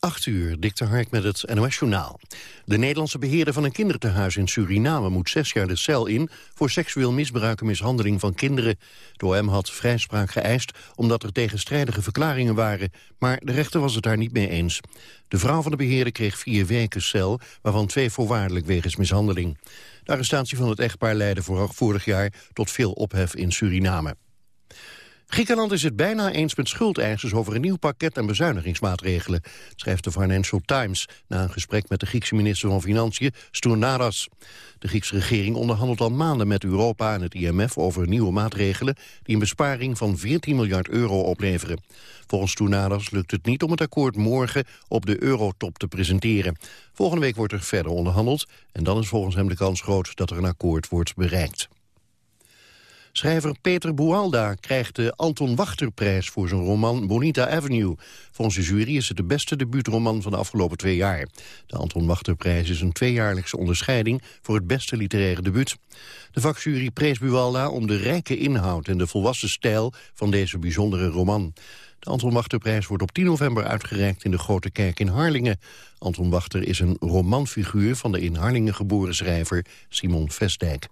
8 uur, Dikter Hark met het NOS-journaal. De Nederlandse beheerder van een kinderthuis in Suriname moet zes jaar de cel in... voor seksueel misbruik en mishandeling van kinderen. De OM had vrijspraak geëist omdat er tegenstrijdige verklaringen waren. Maar de rechter was het daar niet mee eens. De vrouw van de beheerder kreeg vier weken cel, waarvan twee voorwaardelijk wegens mishandeling. De arrestatie van het echtpaar leidde vorig jaar tot veel ophef in Suriname. Griekenland is het bijna eens met schuldeisers over een nieuw pakket aan bezuinigingsmaatregelen, schrijft de Financial Times na een gesprek met de Griekse minister van Financiën, Stournaras. De Griekse regering onderhandelt al maanden met Europa en het IMF over nieuwe maatregelen die een besparing van 14 miljard euro opleveren. Volgens Stournaras lukt het niet om het akkoord morgen op de eurotop te presenteren. Volgende week wordt er verder onderhandeld en dan is volgens hem de kans groot dat er een akkoord wordt bereikt. Schrijver Peter Bualda krijgt de Anton Wachterprijs voor zijn roman Bonita Avenue. Volgens de jury is het de beste debuutroman van de afgelopen twee jaar. De Anton Wachterprijs is een tweejaarlijkse onderscheiding voor het beste literaire debuut. De vakjury prees Bualda om de rijke inhoud en de volwassen stijl van deze bijzondere roman. De Anton Wachterprijs wordt op 10 november uitgereikt in de Grote Kerk in Harlingen. Anton Wachter is een romanfiguur van de in Harlingen geboren schrijver Simon Vestdijk.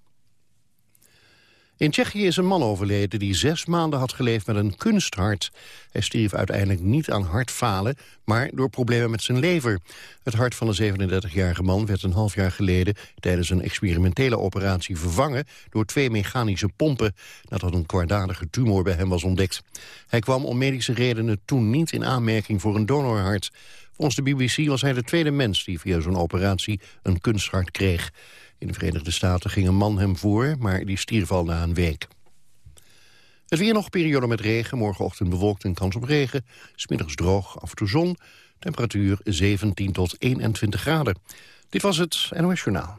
In Tsjechië is een man overleden die zes maanden had geleefd met een kunsthart. Hij stierf uiteindelijk niet aan hartfalen, maar door problemen met zijn lever. Het hart van de 37-jarige man werd een half jaar geleden... tijdens een experimentele operatie vervangen door twee mechanische pompen... nadat een kwaadaardige tumor bij hem was ontdekt. Hij kwam om medische redenen toen niet in aanmerking voor een donorhart. Volgens de BBC was hij de tweede mens die via zo'n operatie een kunsthart kreeg. In de Verenigde Staten ging een man hem voor, maar die stierf al na een week. Het weer nog periode met regen, morgenochtend bewolkt en kans op regen. Smiddags droog, af en toe zon. Temperatuur 17 tot 21 graden. Dit was het NOS Journaal.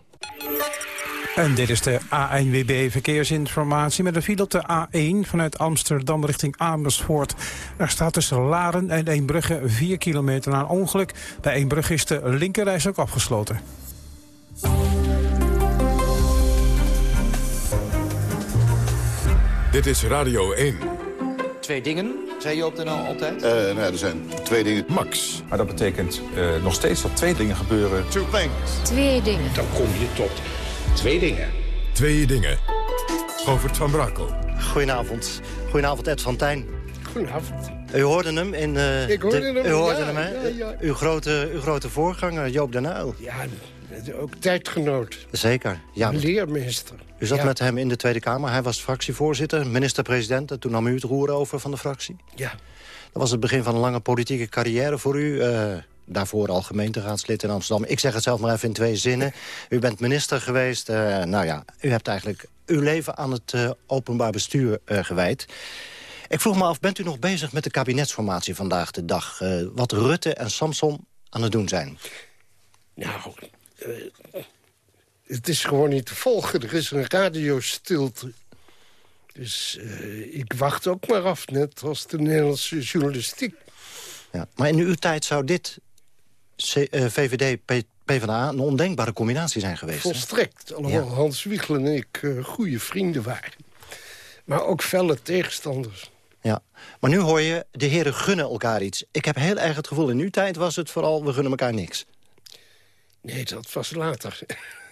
En dit is de ANWB Verkeersinformatie met een file de A1 vanuit Amsterdam richting Amersfoort. Er staat tussen Laren en Eembrugge 4 kilometer na een ongeluk. Bij Eembrugge is de linkerreis ook afgesloten. Dit is Radio 1. Twee dingen, zei je op de NL altijd? Uh, nou er zijn twee dingen. Max. Maar dat betekent uh, nog steeds dat twee dingen gebeuren. Two things. Twee dingen. Dan kom je tot twee dingen. Twee dingen. Govert van Brakel. Goedenavond. Goedenavond Ed van Tijn. Goedenavond. U hoorde hem in... Uh, Ik hoorde de, hem, U hoorde ja, hem, hè? ja, ja. Uw, grote, uw grote voorganger, Joop den Uyl. Ja, ook tijdgenoot. Zeker. Ja, Leermeester. u zat ja. met hem in de Tweede Kamer. Hij was fractievoorzitter, minister-president. en Toen nam u het roer over van de fractie. Ja. Dat was het begin van een lange politieke carrière voor u. eh, daarvoor al gemeenteraadslid in Amsterdam. Ik zeg het zelf maar even in twee zinnen. U bent minister geweest. eh, nou ja, u hebt eigenlijk uw leven aan het eh, openbaar bestuur gewijd. Ik vroeg me af, bent u nog bezig met de kabinetsformatie vandaag de dag? Wat Rutte en Samson aan het doen zijn? Nou, het is gewoon niet te volgen. Er is een radiostilte. Dus eh, ik wacht ook maar af, net als de Nederlandse journalistiek. Ja. Maar in uw tijd zou dit C- eh, VVD, P- PvdA een ondenkbare combinatie zijn geweest. hè? Volstrekt. Alhoewel Ja. Hans Wiegel en ik eh, goede vrienden waren. Maar ook felle tegenstanders. Ja. Maar nu hoor je, de heren gunnen elkaar iets. Ik heb heel erg het gevoel, in uw tijd was het vooral... we gunnen elkaar niks. Nee, dat was later.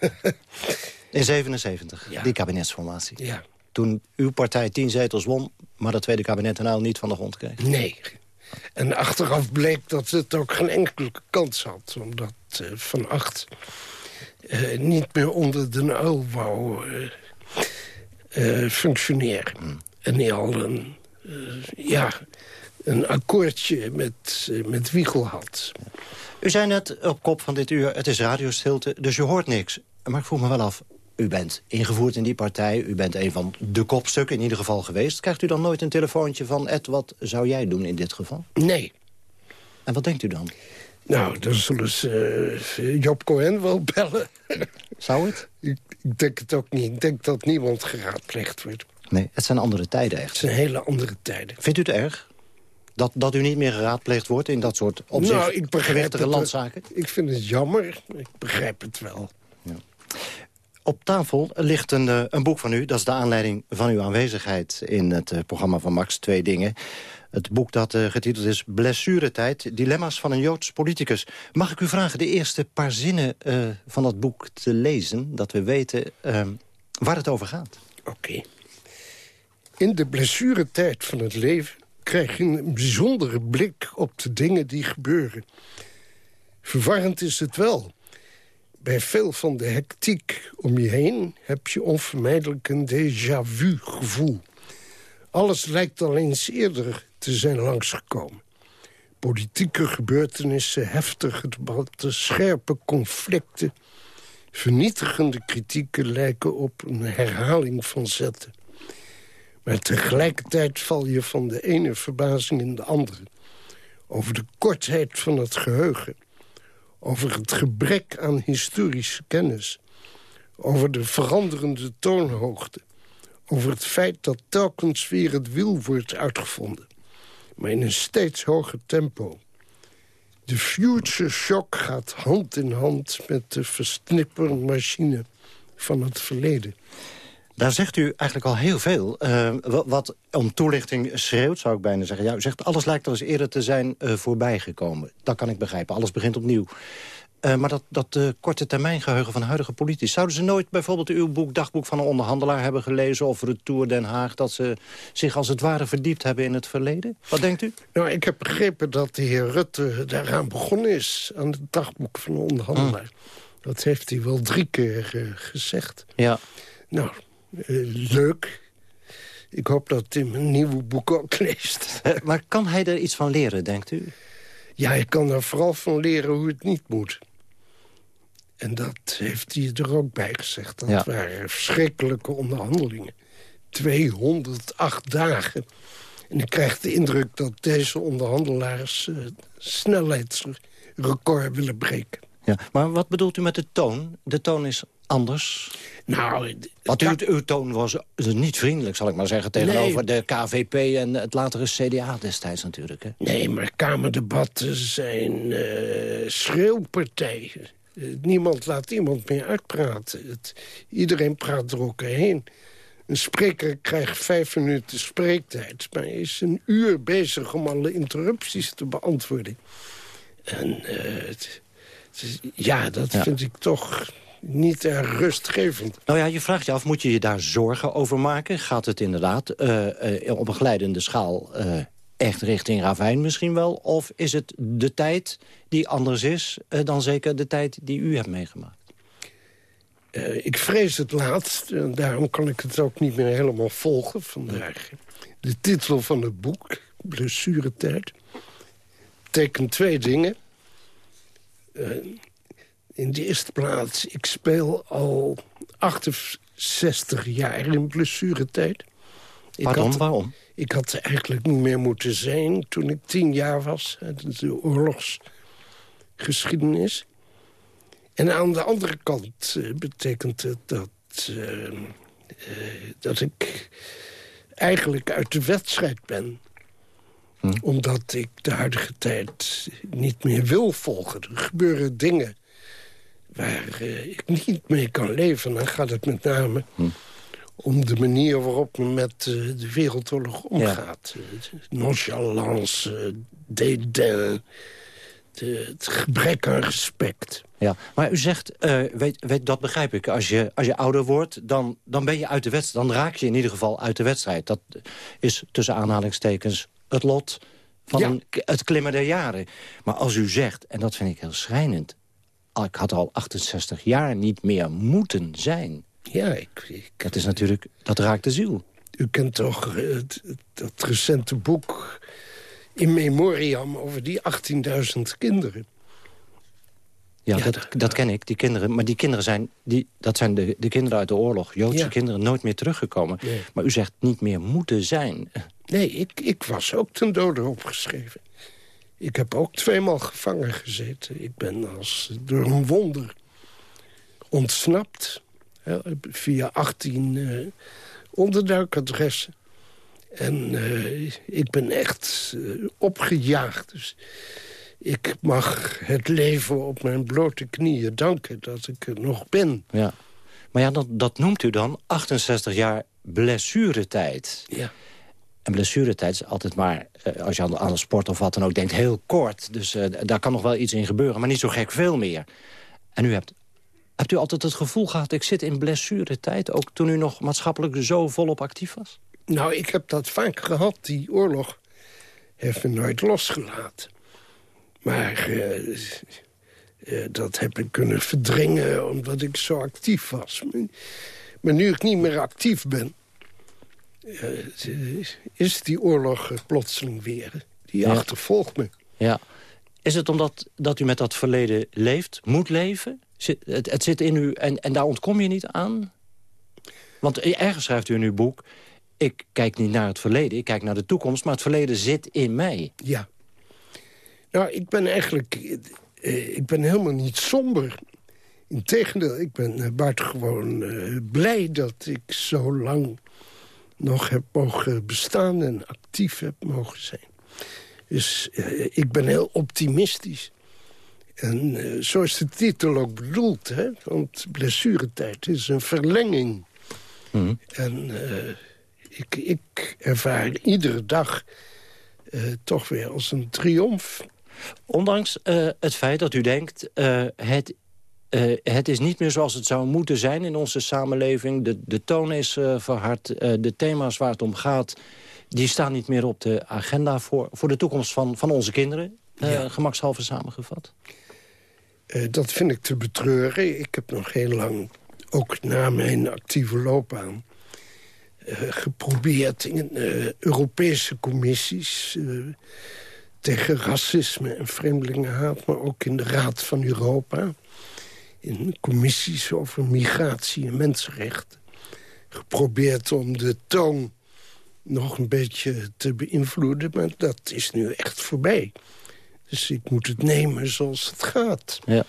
In 77, Ja. die kabinetsformatie. ja, Toen uw partij tien zetels won... maar dat tweede kabinet nou niet van de grond kreeg. nee. En achteraf bleek dat het ook geen enkele kans had. Omdat eh, Van Acht eh, niet meer onder de uil wou eh, functioneren. En hij al een, ja, een akkoordje met, met Wiegel had. U zei net op kop van dit uur, het is radiostilte, dus je hoort niks. Maar ik vroeg me wel af, u bent ingevoerd in die partij... u bent een van de kopstukken in ieder geval geweest. Krijgt u dan nooit een telefoontje van... Ed, wat zou jij doen in dit geval? Nee. En wat denkt u dan? Nou, dan zullen ze eh, Job Cohen wel bellen. Zou het? ik, ik denk het ook niet. Ik denk dat niemand geraadpleegd wordt. Nee, het zijn andere tijden Het echt. zijn hele andere tijden. Vindt u het erg? Dat, dat u niet meer geraadpleegd wordt in dat soort op zich nou, ik begrijp het, landzaken? Ik vind het jammer. Ik begrijp het wel. Op tafel ligt een, eh, een boek van u. Dat is de aanleiding van uw aanwezigheid in het eh, programma van Max. Twee dingen. Het boek dat uh, getiteld is Blessuretijd, dilemma's van een Joods politicus. Mag ik u vragen de eerste paar zinnen uh, van dat boek te lezen... dat we weten uh, waar het over gaat? Oké. Okay. In de blessuretijd van het leven krijg je een bijzondere blik op de dingen die gebeuren. Verwarrend is het wel. Bij veel van de hectiek om je heen heb je onvermijdelijk een déjà vu gevoel. Alles lijkt al eens eerder te zijn langsgekomen. Politieke gebeurtenissen, heftige debatten, scherpe conflicten... vernietigende kritieken lijken op een herhaling van zetten. Maar tegelijkertijd val je van de ene verbazing in de andere. Over de kortheid van het geheugen. Over het gebrek aan historische kennis. Over de veranderende toonhoogte. Over het feit dat telkens weer het wiel wordt uitgevonden. Maar in een steeds hoger tempo. De future shock gaat hand in hand met de versnippermachine van het verleden. Daar zegt u eigenlijk al heel veel. Uh, wat om toelichting schreeuwt, zou ik bijna zeggen. Ja, u zegt, alles lijkt al eens eerder te zijn uh, voorbijgekomen. Dat kan ik begrijpen. Alles begint opnieuw. Uh, maar dat, dat korte termijn geheugen van huidige politici... zouden ze nooit bijvoorbeeld uw boek Dagboek van een onderhandelaar hebben gelezen... of Retour Den Haag, dat ze zich als het ware verdiept hebben in het verleden? Wat denkt u? Nou, ik heb begrepen dat de heer Rutte daaraan begonnen is... aan het Dagboek van een onderhandelaar. Mm. Dat heeft hij wel drie keer gezegd. Ja. Nou, leuk. Ik hoop dat Tim een nieuwe boek ook leest. Uh, maar kan hij er iets van leren, denkt u? Ja, hij kan er vooral van leren hoe het niet moet. En dat heeft hij er ook bij gezegd. Dat ja. waren verschrikkelijke onderhandelingen. 208 dagen. En ik krijg de indruk dat deze onderhandelaars... Uh, snelheidsrecord willen breken. Ja, maar wat bedoelt u met de toon? De toon is anders? Nou, Wat u, uw toon was niet vriendelijk, zal ik maar zeggen... tegenover de KVP en het latere CDA destijds natuurlijk. Hè? Nee, maar Kamerdebatten zijn uh, schreeuwpartijen. Uh, niemand laat iemand meer uitpraten. Het, iedereen praat er ook heen. Een spreker krijgt vijf minuten spreektijd... maar is een uur bezig om alle interrupties te beantwoorden. En uh, het, het, ja, dat ja. vind ik toch niet rustgevend. Nou ja, je vraagt je af, moet je je daar zorgen over maken? Gaat het inderdaad uh, uh, op een glijdende schaal uh, echt richting ravijn misschien wel? Of is het de tijd die anders is dan zeker de tijd die u hebt meegemaakt? ik vrees het laatst, en daarom kan ik het ook niet meer helemaal volgen vandaag. De titel van het boek, Blessuretijd, betekent twee dingen in de eerste plaats, ik speel al 68 jaar in blessuretijd. Pardon, had, waarom? Ik had eigenlijk niet meer moeten zijn toen ik tien jaar was. De oorlogsgeschiedenis. En aan de andere kant uh, betekent het dat, uh, uh, dat ik eigenlijk uit de wedstrijd ben. Hm. Omdat ik de huidige tijd niet meer wil volgen. Er gebeuren dingen waar uh, ik niet mee kan leven. Dan gaat het met name hm. om de manier waarop men met uh, de wereldoorlog omgaat. Ja. Nonchalance, dédain, de, het gebrek aan respect. Ja, maar u zegt, uh, weet, weet, dat begrijp ik, als je, als je ouder wordt... Dan, dan ben je uit de wedstrijd, dan raak je in ieder geval uit de wedstrijd. Dat is tussen aanhalingstekens het lot van ja. een, het klimmen der jaren. Maar als u zegt, en dat vind ik heel schrijnend ik had al 68 jaar niet meer moeten zijn. Ja, ik, ik, dat is natuurlijk, dat raakt de ziel. U kent toch het, dat recente boek in memoriam over die 18.000 kinderen. Ja, ja dat, dat, ken ik, die kinderen. Maar die kinderen zijn, die, dat zijn de, de kinderen uit de oorlog. Joodse ja. kinderen, nooit meer teruggekomen. Nee. Maar u zegt niet meer moeten zijn. Nee, ik, ik was ook ten dode opgeschreven. Ik heb ook tweemaal gevangen gezeten. Ik ben als door een wonder ontsnapt. Hè, via 18 uh, onderduikadressen. En uh, ik ben echt uh, opgejaagd. Dus ik mag het leven op mijn blote knieën danken dat ik er nog ben. Ja. Maar ja, dat, dat noemt u dan 68 jaar blessuretijd. Ja. En blessuretijd is altijd maar, eh, als je aan, aan de sport of wat dan ook denkt, heel kort. Dus eh, daar kan nog wel iets in gebeuren, maar niet zo gek veel meer. En u hebt, hebt u altijd het gevoel gehad, ik zit in blessuretijd... ook toen u nog maatschappelijk zo volop actief was? Nou, ik heb dat vaak gehad. Die oorlog heeft me nooit losgelaten. Maar dat heb ik kunnen verdringen omdat ik zo actief was. Maar nu ik niet meer actief ben... Uh, is die oorlog plotseling weer. Die ja. achtervolgt me. Ja. Is het omdat dat u met dat verleden leeft, moet leven? Zit, het, het, zit in u en, en daar ontkom je niet aan? Want ergens schrijft u in uw boek... ik kijk niet naar het verleden, ik kijk naar de toekomst... maar het verleden zit in mij. Ja. Nou, ik ben eigenlijk... Uh, ik ben helemaal niet somber. Integendeel, ik ben buitengewoon blij dat ik zo lang nog heb mogen bestaan en actief heb mogen zijn. Dus uh, ik ben heel optimistisch. En zo is de titel ook bedoeld, hè? want blessuretijd is een verlenging. Mm. En ik, ik ervaar iedere dag toch weer als een triomf. Ondanks het feit dat u denkt... het uh, het is niet meer zoals het zou moeten zijn in onze samenleving. De, de toon is uh, verhard. Uh, de thema's waar het om gaat... die staan niet meer op de agenda voor, voor de toekomst van, van onze kinderen. Ja. Gemakshalve samengevat. dat vind ik te betreuren. Ik heb nog heel lang, ook na mijn actieve loopbaan... geprobeerd in Europese commissies... tegen racisme en vreemdelingenhaat... maar ook in de Raad van Europa in commissies over migratie en mensenrechten... geprobeerd om de toon nog een beetje te beïnvloeden. Maar dat is nu echt voorbij. Dus ik moet het nemen zoals het gaat. Ja.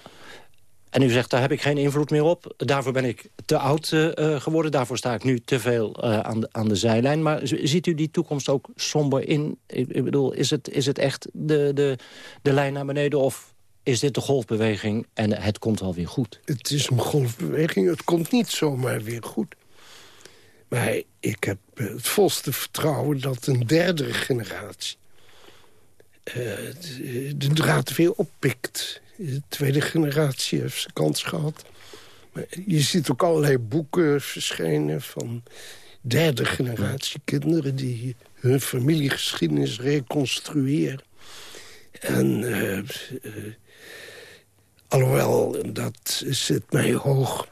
En u zegt, daar heb ik geen invloed meer op. Daarvoor ben ik te oud uh, geworden. Daarvoor sta ik nu te veel uh, aan, de, aan de zijlijn. Maar ziet u die toekomst ook somber in? Ik, ik bedoel, is het, is het echt de, de, de lijn naar beneden... of is dit de golfbeweging en het komt wel weer goed. Het is een golfbeweging, het komt niet zomaar weer goed. Maar ik heb het volste vertrouwen dat een derde generatie... Uh, de, draad weer oppikt. De tweede generatie heeft zijn kans gehad. Maar je ziet ook allerlei boeken verschijnen van derde generatie kinderen... die hun familiegeschiedenis reconstrueren. En uh, Alhoewel, dat zit mij hoog.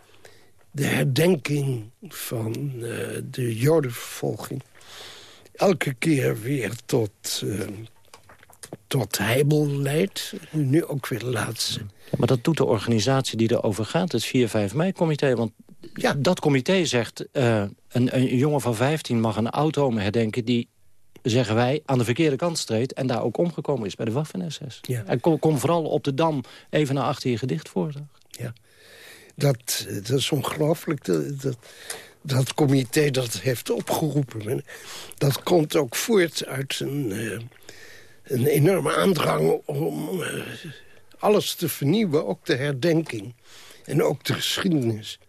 De herdenking van uh, de jodenvervolging. Elke keer weer tot, uh, tot heibel leidt. Nu ook weer de laatste. maar dat doet de organisatie die erover gaat, het 4-5 mei-comité. Want ja. dat comité zegt, uh, een, een jongen van 15 mag een auto herdenken... die zeggen wij, aan de verkeerde kant streed... en daar ook omgekomen is bij de Waffen-SS. Ja. En kom, kom, vooral op de Dam even naar achter je gedicht voor. Ja, dat, dat is ongelooflijk. Dat, dat, dat comité dat heeft opgeroepen. Dat komt ook voort uit een, uh, een enorme aandrang om uh, alles te vernieuwen. Ook de herdenking en ook de geschiedenis.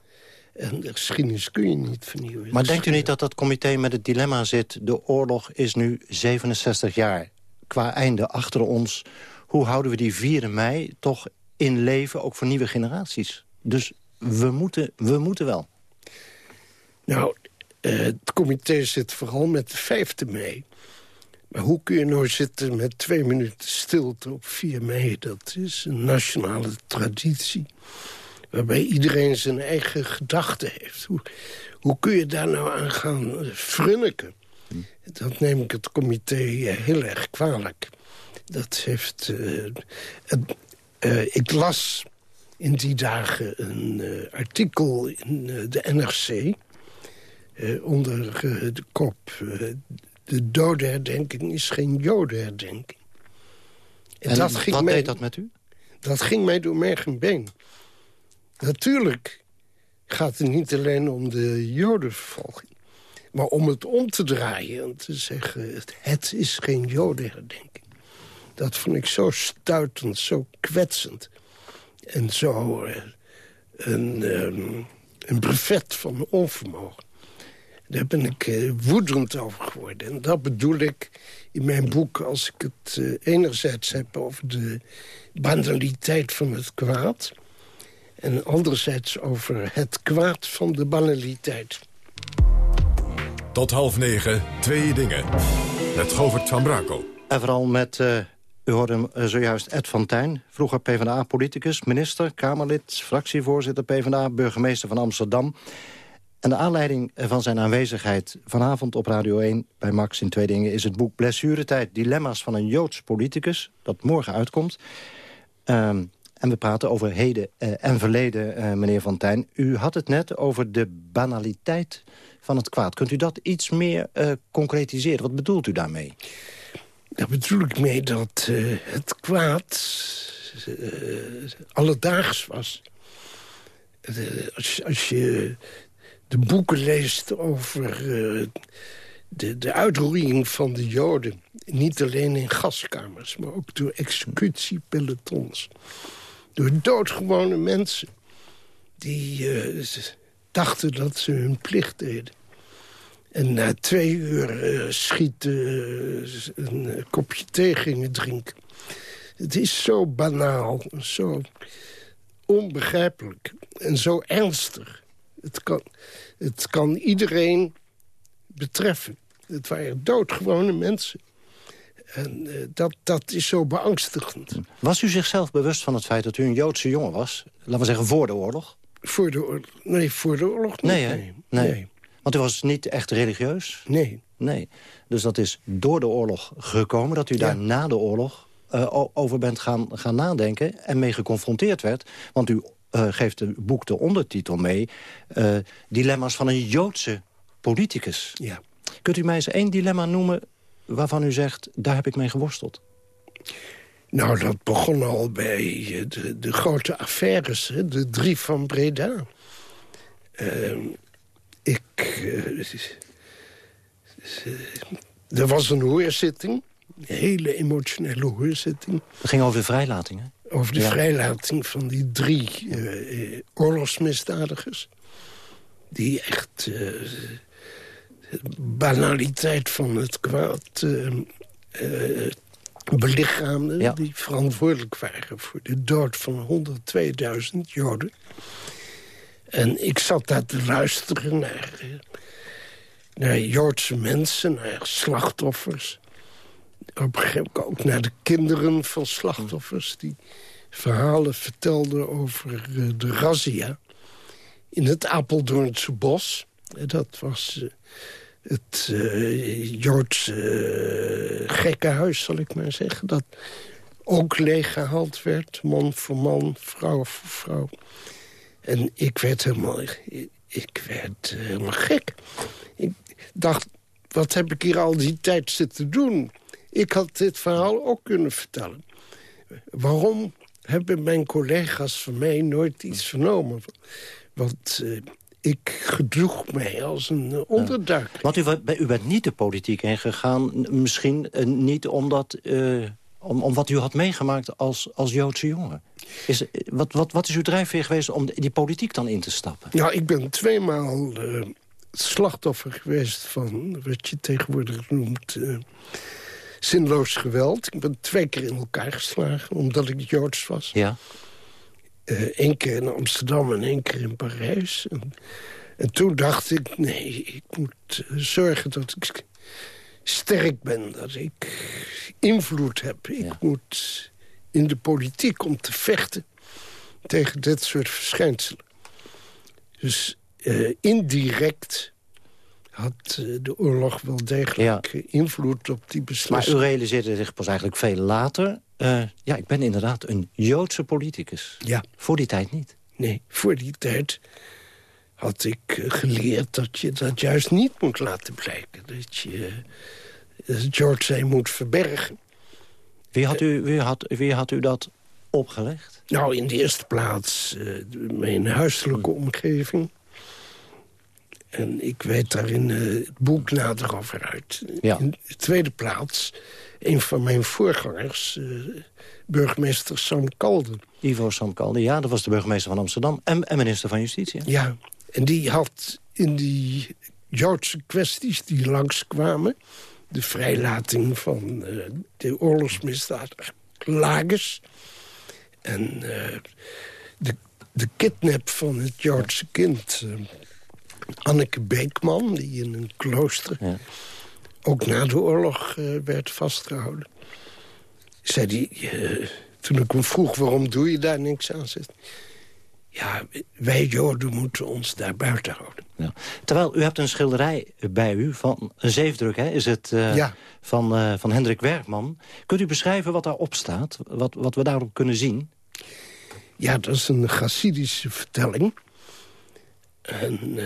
En de geschiedenis kun je niet vernieuwen. Maar denkt u niet dat dat comité met het dilemma zit... de oorlog is nu 67 jaar qua einde achter ons. Hoe houden we die 4 mei toch in leven, ook voor nieuwe generaties? Dus we moeten, we moeten wel. Nou, uh, het comité zit vooral met de 5 mei. Maar hoe kun je nou zitten met twee minuten stilte op 4 mei? Dat is een nationale traditie waarbij iedereen zijn eigen gedachten heeft. Hoe, hoe kun je daar nou aan gaan frunniken? Dat neem ik het comité eh, heel erg kwalijk. Dat heeft... Uh, uh, ik las in die dagen een uh, artikel in de NRC... onder de kop... de dodenherdenking is geen jodenherdenking. En, en dat ging wat mij, deed dat met u? Dat ging mij door merg en been. Natuurlijk gaat het niet alleen om de jodenvervolging. Maar om het om te draaien en te zeggen... het is geen jodenherdenking. Dat vond ik zo stuitend, zo kwetsend. En zo uh, een, een brevet van onvermogen. Daar ben ik uh, woedend over geworden. En dat bedoel ik in mijn boek als ik het uh, enerzijds heb over de banaliteit van het kwaad... en anderzijds over het kwaad van de banaliteit. Tot half negen, twee dingen. Met Govert van Brakel. En vooral met, uh, u hoorde uh, zojuist Ed van Tijn... vroeger PvdA-politicus, minister, Kamerlid, fractievoorzitter PvdA... burgemeester van Amsterdam. En de aanleiding van zijn aanwezigheid vanavond op Radio 1 bij Max in Twee Dingen... is het boek Blessuretijd, dilemma's van een Joods politicus... dat morgen uitkomt. Um, en we praten over heden uh, en verleden, uh, meneer Van Tijn. U had het net over de banaliteit van het kwaad. Kunt u dat iets meer uh, concretiseren? Wat bedoelt u daarmee? Daar bedoel ik mee dat het kwaad alledaags was. als, als je de boeken leest over de, de uitroeiing van de Joden... niet alleen in gaskamers, maar ook door executiepelotons... door doodgewone mensen die uh, dachten dat ze hun plicht deden. En na twee uur uh, schieten, uh, een kopje thee gingen drinken. Het is zo banaal, zo onbegrijpelijk en zo ernstig. Het kan, het kan iedereen betreffen. Het waren doodgewone mensen. En uh, dat, dat is zo beangstigend. Was u zichzelf bewust van het feit dat u een Joodse jongen was? Laten we zeggen voor de oorlog? Voor de oorlog? Nee, voor de oorlog niet. Nee, nee. nee. nee. Want u was niet echt religieus? Nee. Nee. Dus dat is door de oorlog gekomen, dat u daar ja. na de oorlog uh, over bent gaan, gaan nadenken... en mee geconfronteerd werd. Want u uh, geeft het boek de ondertitel mee... Dilemma's van een Joodse politicus. Ja. Kunt u mij eens één dilemma noemen waarvan u zegt... daar heb ik mee geworsteld? Nou, dat begon al bij de, de grote affaires, hè? de drie van Breda. Uh, ik... Uh, er was een hoorzitting, een hele emotionele hoorzitting. Het ging over de vrijlating, hè? Over de ja. vrijlating van die drie uh, oorlogsmisdadigers. Die echt banaliteit van het kwaad uh, belichaamden... Ja. die verantwoordelijk waren voor de dood van 102.000 Joden. En ik zat daar te luisteren naar, naar Joodse mensen, naar slachtoffers. Op een gegeven moment ook naar de kinderen van slachtoffers... die verhalen vertelden over de razzia in het Apeldoornse bos. Dat was het uh, Joodse uh, gekkenhuis, zal ik maar zeggen. Dat ook leeggehaald werd, man voor man, vrouw voor vrouw. En ik werd helemaal, ik, werd helemaal gek. Ik dacht, wat heb ik hier al die tijd zitten doen? Ik had dit verhaal ook kunnen vertellen. Waarom hebben mijn collega's van mij nooit iets vernomen? Want uh, ik gedroeg mij als een onderduik. Want u, u, bent niet de politiek ingegaan, misschien uh, niet omdat... Uh, om, om wat u had meegemaakt als, als Joodse jongen. Is, wat, wat, wat is uw drijfveer geweest om die politiek dan in te stappen? Nou, ik ben tweemaal uh, slachtoffer geweest van wat je tegenwoordig noemt... zinloos geweld. Ik ben twee keer in elkaar geslagen, omdat ik Joods was. Ja. Eén uh, keer in Amsterdam en één keer in Parijs. En, en, toen dacht ik, nee, ik moet zorgen dat ik sterk ben. Dat ik invloed heb. Ik ja. moet in de politiek om te vechten tegen dit soort verschijnselen. Dus uh, indirect had de oorlog wel degelijk ja. invloed op die beslissing. Maar u realiseerde zich pas eigenlijk veel later... Uh, ja, ik ben inderdaad een Joodse politicus. Ja. Voor die tijd niet. Nee, voor die tijd had ik geleerd dat je dat juist niet moet laten blijken. Dat je het George moet verbergen. Wie had u, wie had, wie had u dat opgelegd? Nou, in de eerste plaats uh, mijn huiselijke omgeving. En ik weet daar in uh, het boek nader over uit. Ja. In de tweede plaats, een van mijn voorgangers, uh, burgemeester Sam Kalden. Ivo Sam Kalden, ja, dat was de burgemeester van Amsterdam en, en minister van Justitie. Ja, en die had in die Joodse kwesties die langskwamen. De vrijlating van uh, de oorlogsmisdaad Lagers. En de, de kidnap van het Joodse kind... Anneke Beekman, die in een klooster... Ja. Ook na de oorlog werd vastgehouden. Zei die, toen ik hem vroeg, waarom doe je daar niks aan? Zegt, ja, wij Joden moeten ons daar buiten houden. Ja. Terwijl u hebt een schilderij bij u van een zeefdruk, hè? Is het uh, ja. van, uh, van Hendrik Werkman. Kunt u beschrijven wat daarop staat? Wat, wat we daarop kunnen zien? Ja, dat is een Chassidische vertelling. En uh,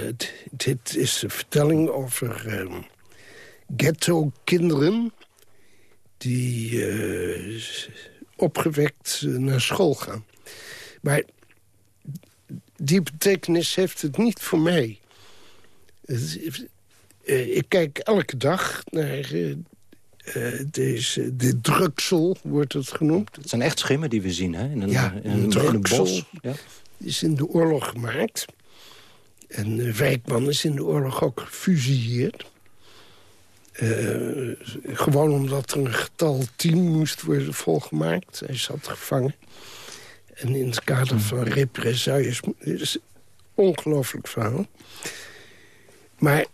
dit is een vertelling over ehm, ghetto-kinderen... die opgewekt naar school gaan. Maar die betekenis heeft het niet voor mij. Eh, ik kijk elke dag naar uh, deze, de druksel, wordt het genoemd. Het zijn echt schimmen die we zien, hè? In een, ja, in een, in een bos. Ja. is in de oorlog gemaakt. En Wijkman is in de oorlog ook gefusilleerd. Gewoon omdat er een getal 10 moest worden volgemaakt. Hij zat gevangen. En in het kader van represailles is ongelooflijk verhaal. Maar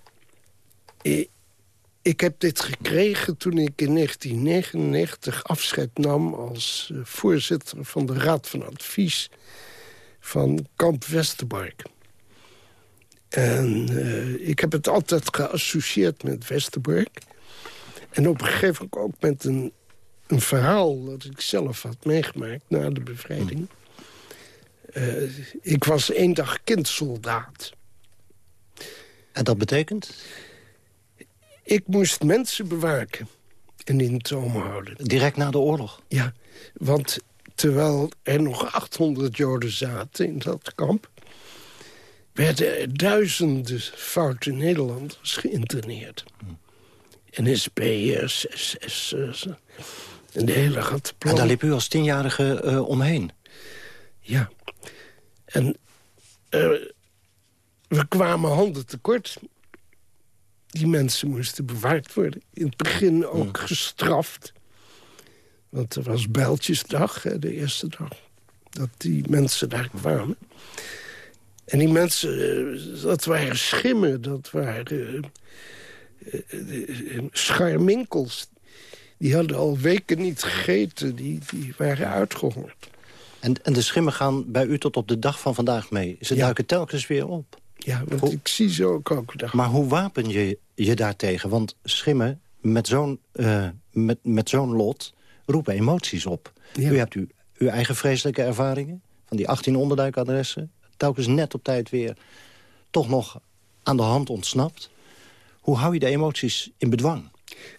ik, ik, heb dit gekregen toen ik in 1999 afscheid nam... als eh, voorzitter van de Raad van Advies van Kamp Westerbork. En uh, ik heb het altijd geassocieerd met Westerbork. En op een gegeven moment ook met een, een verhaal dat ik zelf had meegemaakt na de bevrijding. Uh, ik was één dag kindsoldaat. En dat betekent? Ik moest mensen bewaken en in toom houden. Direct na de oorlog? Ja, want terwijl er nog 800 Joden zaten in dat kamp... werden er duizenden foute Nederlanders geïnterneerd. Hm. NSB'ers, SS'ers en de hele gat. En daar liep u als tienjarige uh, omheen? Ja. En uh, we kwamen handen tekort. Die mensen moesten bewaard worden. In het begin ook gestraft. Want er was Bijltjesdag, de eerste dag. Dat die mensen daar kwamen. En die mensen, eh, dat waren schimmen. Dat waren uh, scharminkels. Die hadden al weken niet gegeten. Die, die waren uitgehongerd. En, en de schimmen gaan bij u tot op de dag van vandaag mee. Ze duiken telkens weer op. Ja, want ik zie ze ook elke dag. Maar hoe wapen je je daartegen? Want schimmen met zo'n uh, met, met zo'n lot roepen emoties op. U hebt u, uw eigen vreselijke ervaringen van die 18 onderduikadressen. Telkens net op tijd weer toch nog aan de hand ontsnapt. Hoe hou je de emoties in bedwang?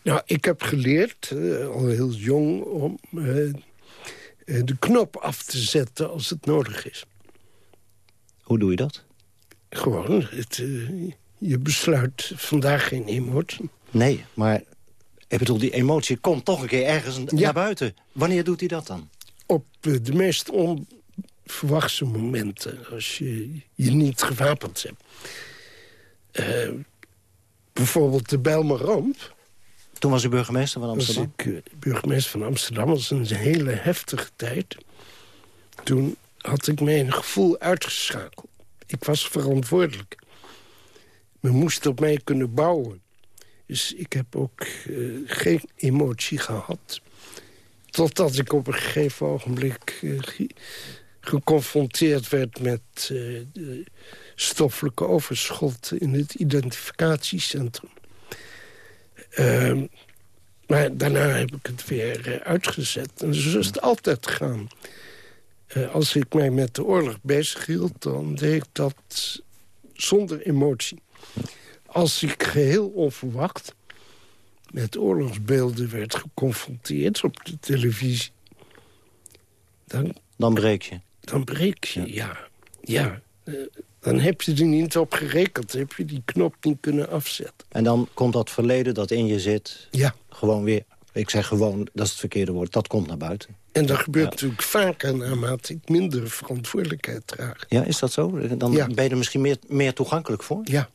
Nou, ik heb geleerd, uh, al heel jong, om uh, de knop af te zetten als het nodig is. Hoe doe je dat? Gewoon, het, uh, je besluit vandaag geen emotie. Nee, maar ik bedoel, die emotie komt toch een keer ergens naar buiten. Wanneer doet hij dat dan? Op de meest onverwachte momenten, als je je niet gewapend hebt. Uh, bijvoorbeeld de Bijlmer ramp. Toen was u burgemeester van Amsterdam? Was ik burgemeester van Amsterdam. Was een hele heftige tijd. Toen had ik mijn gevoel uitgeschakeld. Ik was verantwoordelijk. Men moest op mij kunnen bouwen. Dus ik heb ook uh, geen emotie gehad. Totdat ik op een gegeven ogenblik uh, geconfronteerd werd met uh, de stoffelijke overschot in het identificatiecentrum. Ehm, maar daarna heb ik het weer uitgezet. En zo is het altijd gegaan. Uh, als ik mij met de oorlog bezig hield, dan deed ik dat zonder emotie. Als ik geheel onverwacht met oorlogsbeelden werd geconfronteerd op de televisie... Dan, dan breek je? Dan breek je, ja. Ja, uh, dan heb je er niet op gerekend. Dan heb je die knop niet kunnen afzetten. En dan komt dat verleden dat in je zit... Ja. gewoon weer ik zeg gewoon, dat is het verkeerde woord, dat komt naar buiten. En dat gebeurt natuurlijk vaker naarmate ik minder verantwoordelijkheid draag. Ja, is dat zo? Dan ben je er misschien meer, meer toegankelijk voor? Ja.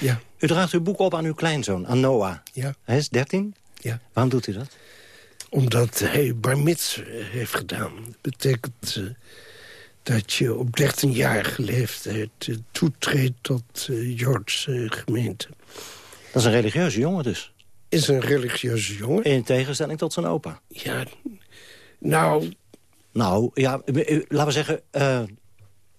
Ja, U draagt uw boek op aan uw kleinzoon, aan Noah. ja, Hij is 13. ja. Waarom doet u dat? Omdat hij bar mitzvah heeft gedaan. Dat betekent eh, dat je op 13-jarige leeftijd eh, toetreedt tot uh, Joodse gemeente. Dat is een religieuze jongen dus. Is een religieuze jongen. In tegenstelling tot zijn opa. Ja, nou, Nou, ja, u- laten we zeggen... eh,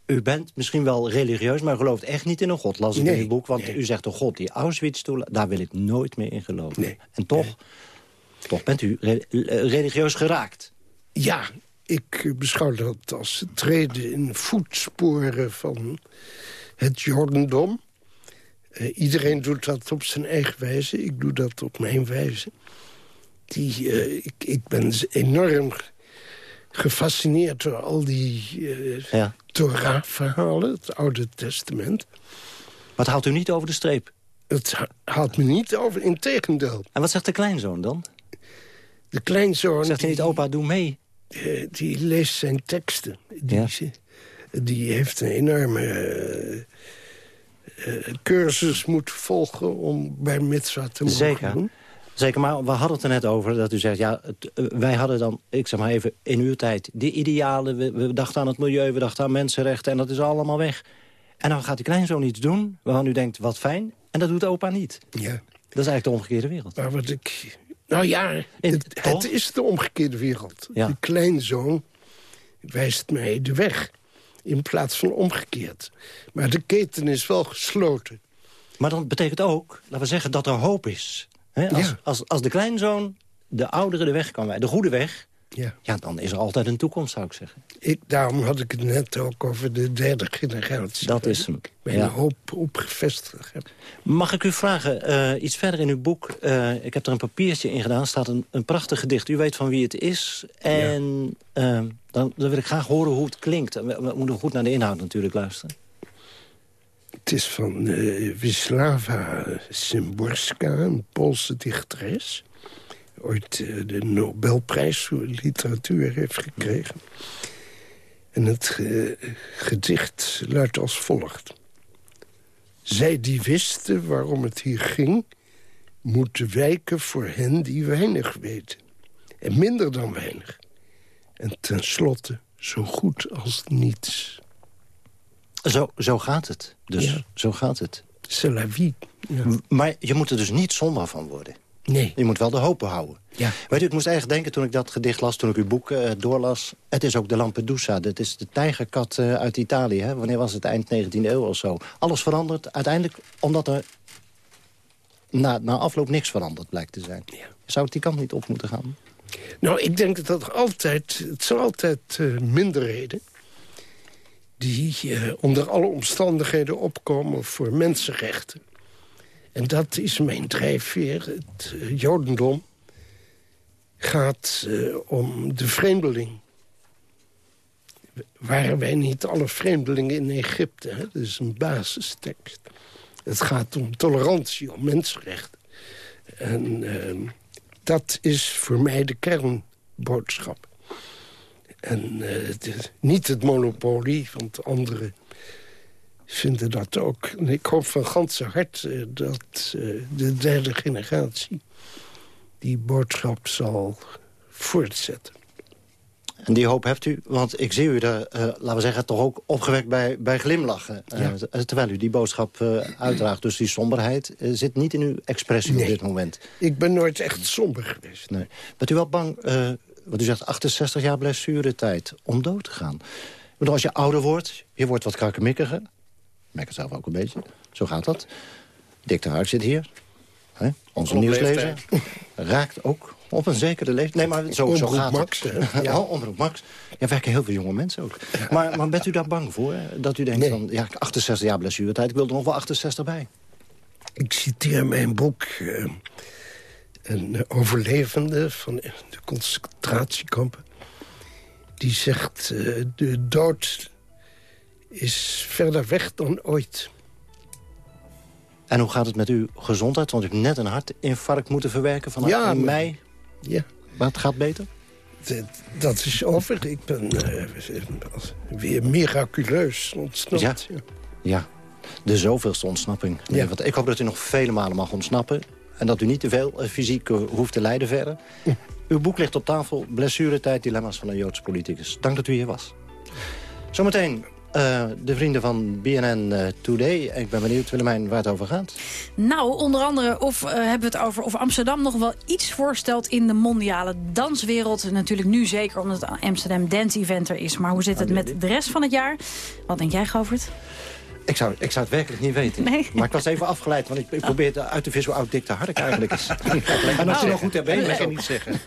u bent misschien wel religieus, maar u gelooft echt niet in een god, las ik Nee, in uw boek. Want nee. u zegt, een god die Auschwitz toelaat, daar wil ik nooit meer in geloven. Nee, En toch, toch bent u re- eh, religieus geraakt. ja, ik beschouw dat als het treden in voetsporen van het Jordendom. Eh, iedereen doet dat op zijn eigen wijze. Ik doe dat op mijn wijze. Die, eh, ik, ik ben enorm gefascineerd door al die eh Ja. Torah-verhalen, het Oude Testament. Wat houdt u niet over de streep? Het haalt me niet over, integendeel. En wat zegt de kleinzoon dan? De kleinzoon... Zegt hij niet, opa, doe mee? Eh, die leest zijn teksten. Die, Ja. ze- die heeft een enorme eh, eh, cursus moeten volgen om bij Mitzwa te mogen Zeker. doen. Zeker, maar we hadden het er net over dat u zegt... ja, het, wij hadden dan, ik zeg maar even, in uw tijd... die idealen, we, we dachten aan het milieu, we dachten aan mensenrechten... en dat is allemaal weg. En dan gaat die kleinzoon iets doen waarvan u denkt, wat fijn... en dat doet opa niet. Ja. Dat is eigenlijk de omgekeerde wereld. Maar wat ik... Nou ja, het, is de omgekeerde wereld. Ja. De kleinzoon wijst mij de weg. In plaats van omgekeerd. Maar de keten is wel gesloten. Maar dan betekent ook, laten we zeggen, dat er hoop is. Als, Ja. als, als de kleinzoon de ouderen de weg kan wijzen, de goede weg... Ja. ja, dan is er altijd een toekomst, zou ik zeggen. Ik, daarom had ik het net ook over de derde generatie. Dat is hem, Mijn ja. hoop op gevestigd heb. Mag ik u vragen, eh, iets verder in uw boek... eh, ik heb er een papiertje in gedaan, staat een, een prachtig gedicht. U weet van wie het is. En eh, dan, dan wil ik graag horen hoe het klinkt. We, moeten goed naar de inhoud natuurlijk luisteren. Het is van Wisława Szymborska, een Poolse dichteres. Ooit eh, de Nobelprijs voor literatuur heeft gekregen. En het eh, gedicht luidt als volgt. Zij die wisten waarom het hier ging... moeten wijken voor hen die weinig weten. En minder dan weinig. En tenslotte zo goed als niets. Zo, zo gaat het. Dus Ja. zo gaat het. C'est la vie. Ja. Maar je moet er dus niet somber van worden. Nee. Je moet wel de hoop behouden. Ja. Weet u, ik moest eigenlijk denken toen ik dat gedicht las, toen ik uw boek eh, doorlas. Het is ook de Lampedusa, dat is de tijgerkat eh, uit Italië. Hè? Wanneer was het? Eind 19e eeuw of zo. Alles verandert uiteindelijk omdat er na, na afloop niks veranderd blijkt te zijn. Zou het die kant niet op moeten gaan? Nou, ik denk dat er altijd... Het zijn altijd eh, minderheden... die onder alle omstandigheden opkomen voor mensenrechten. En dat is mijn drijfveer. Het eh, Jodendom gaat eh, om de vreemdeling. Waren wij niet alle vreemdelingen in Egypte? Hè? Dat is een basistekst. Het gaat om tolerantie, om mensenrechten. En ehm, dat is voor mij de kernboodschap. En eh, niet het monopolie, want anderen vinden dat ook. En ik hoop van ganse hart dat eh, de derde generatie... die boodschap zal voortzetten. En die hoop hebt u, want ik zie u er, eh, laten we zeggen, toch ook opgewekt bij, bij glimlachen. Eh, Ja. terwijl u die boodschap eh, uitdraagt. Dus die somberheid zit niet in uw expressie op dit moment. Ik ben nooit echt somber geweest. Nee. Bent u wel bang, wat u zegt, 68 jaar blessuretijd, om dood te gaan? Bedoel, als je ouder wordt, je wordt wat krakkemikkiger. Ik merk het zelf ook een beetje. Zo gaat dat. Dick de zit hier. Hè? Onze Op nieuwslezer. Raakt ook op een zekere leeftijd. Nee, maar zo, zo gaat Max, het. Ja, Omroep Max. Ja, werken heel veel jonge mensen ook. Maar, maar bent u daar bang voor? hè? Dat u denkt Nee. van, ja, 68 jaar blessuretijd, ik wil er nog wel 68 bij. Ik citeer mijn boek... eh, een overlevende van de concentratiekampen... die zegt, eh, de dood is verder weg dan ooit. En hoe gaat het met uw gezondheid? Want u hebt net een hartinfarct moeten verwerken vanaf Ja, mei. Ja, Maar het gaat beter? dat, dat is over. Ik ben eh, weer miraculeus ontsnapt. Ja. Ja. Ja. de zoveelste ontsnapping. Ja. Want ik hoop dat u nog vele malen mag ontsnappen. En dat u niet te veel eh, fysiek eh, hoeft te lijden verder. Uw boek ligt op tafel. Blessuretijd, dilemma's van een Joodse politicus. Dank dat u hier was. Zometeen eh, de vrienden van BNN eh, Today. Ik ben benieuwd, Willemijn, waar het over gaat. Nou, onder andere of eh, hebben we het over of Amsterdam nog wel iets voorstelt in de mondiale danswereld. Natuurlijk nu zeker omdat het Amsterdam Dance Event er is. Maar hoe zit het met de rest van het jaar? Wat denk jij, Govert? Ik zou, ik zou het werkelijk niet weten. Nee. Maar ik was even afgeleid, want ik, ik probeerde uit te vissen hoe oud dik te hard ik eigenlijk is. en als je Oh. nog goed hebt, ben Dat kan je niet zeggen.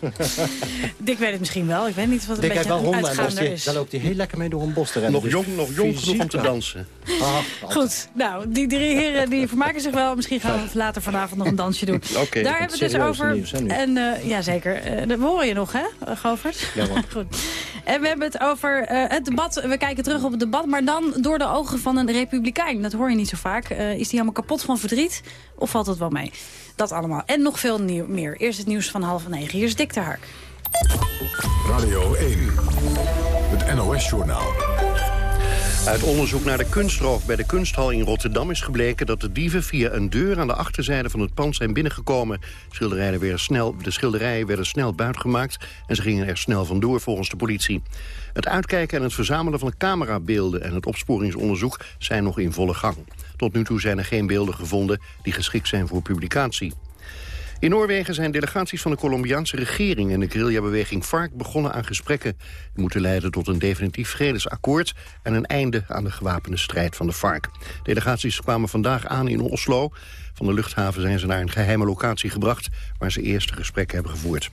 Dick weet het misschien wel. Ik weet niet wat een Dik heeft beetje wel honden en daar, die- loopt hij heel lekker mee door een bos te rennen. Nog Dus jong, nog jong genoeg om te dansen. Ah, Goed, nou, die drie heren die vermaken zich wel. Misschien gaan we later vanavond nog een dansje doen. Oké. Daar hebben we het dus over. nieuws, en eh, ja, zeker. Eh, dat hoor je nog, hè, eh, Govert? Ja. Goed. En we hebben het over eh, het debat. We kijken terug op het debat, maar dan door de ogen van een republikein. Dat hoor je niet zo vaak. Eh, is die helemaal kapot van verdriet? Of valt het wel mee? Dat allemaal. En nog veel nieuw, meer. Eerst het nieuws van half negen. Hier is Dick de Hark. Radio 1. Het NOS-journaal. Uit onderzoek naar de kunstroof bij de kunsthal in Rotterdam is gebleken dat de dieven via een deur aan de achterzijde van het pand zijn binnengekomen. Schilderijen werden snel, de schilderijen werden snel buitgemaakt en ze gingen er snel vandoor volgens de politie. Het uitkijken en het verzamelen van camerabeelden en het opsporingsonderzoek zijn nog in volle gang. Tot nu toe zijn er geen beelden gevonden die geschikt zijn voor publicatie. In Noorwegen zijn delegaties van de Colombiaanse regering en de guerrillabeweging FARC begonnen aan gesprekken. Die moeten leiden tot een definitief vredesakkoord en een einde aan de gewapende strijd van de FARC. Delegaties kwamen vandaag aan in Oslo. Van de luchthaven zijn ze naar een geheime locatie gebracht waar ze eerste gesprekken hebben gevoerd.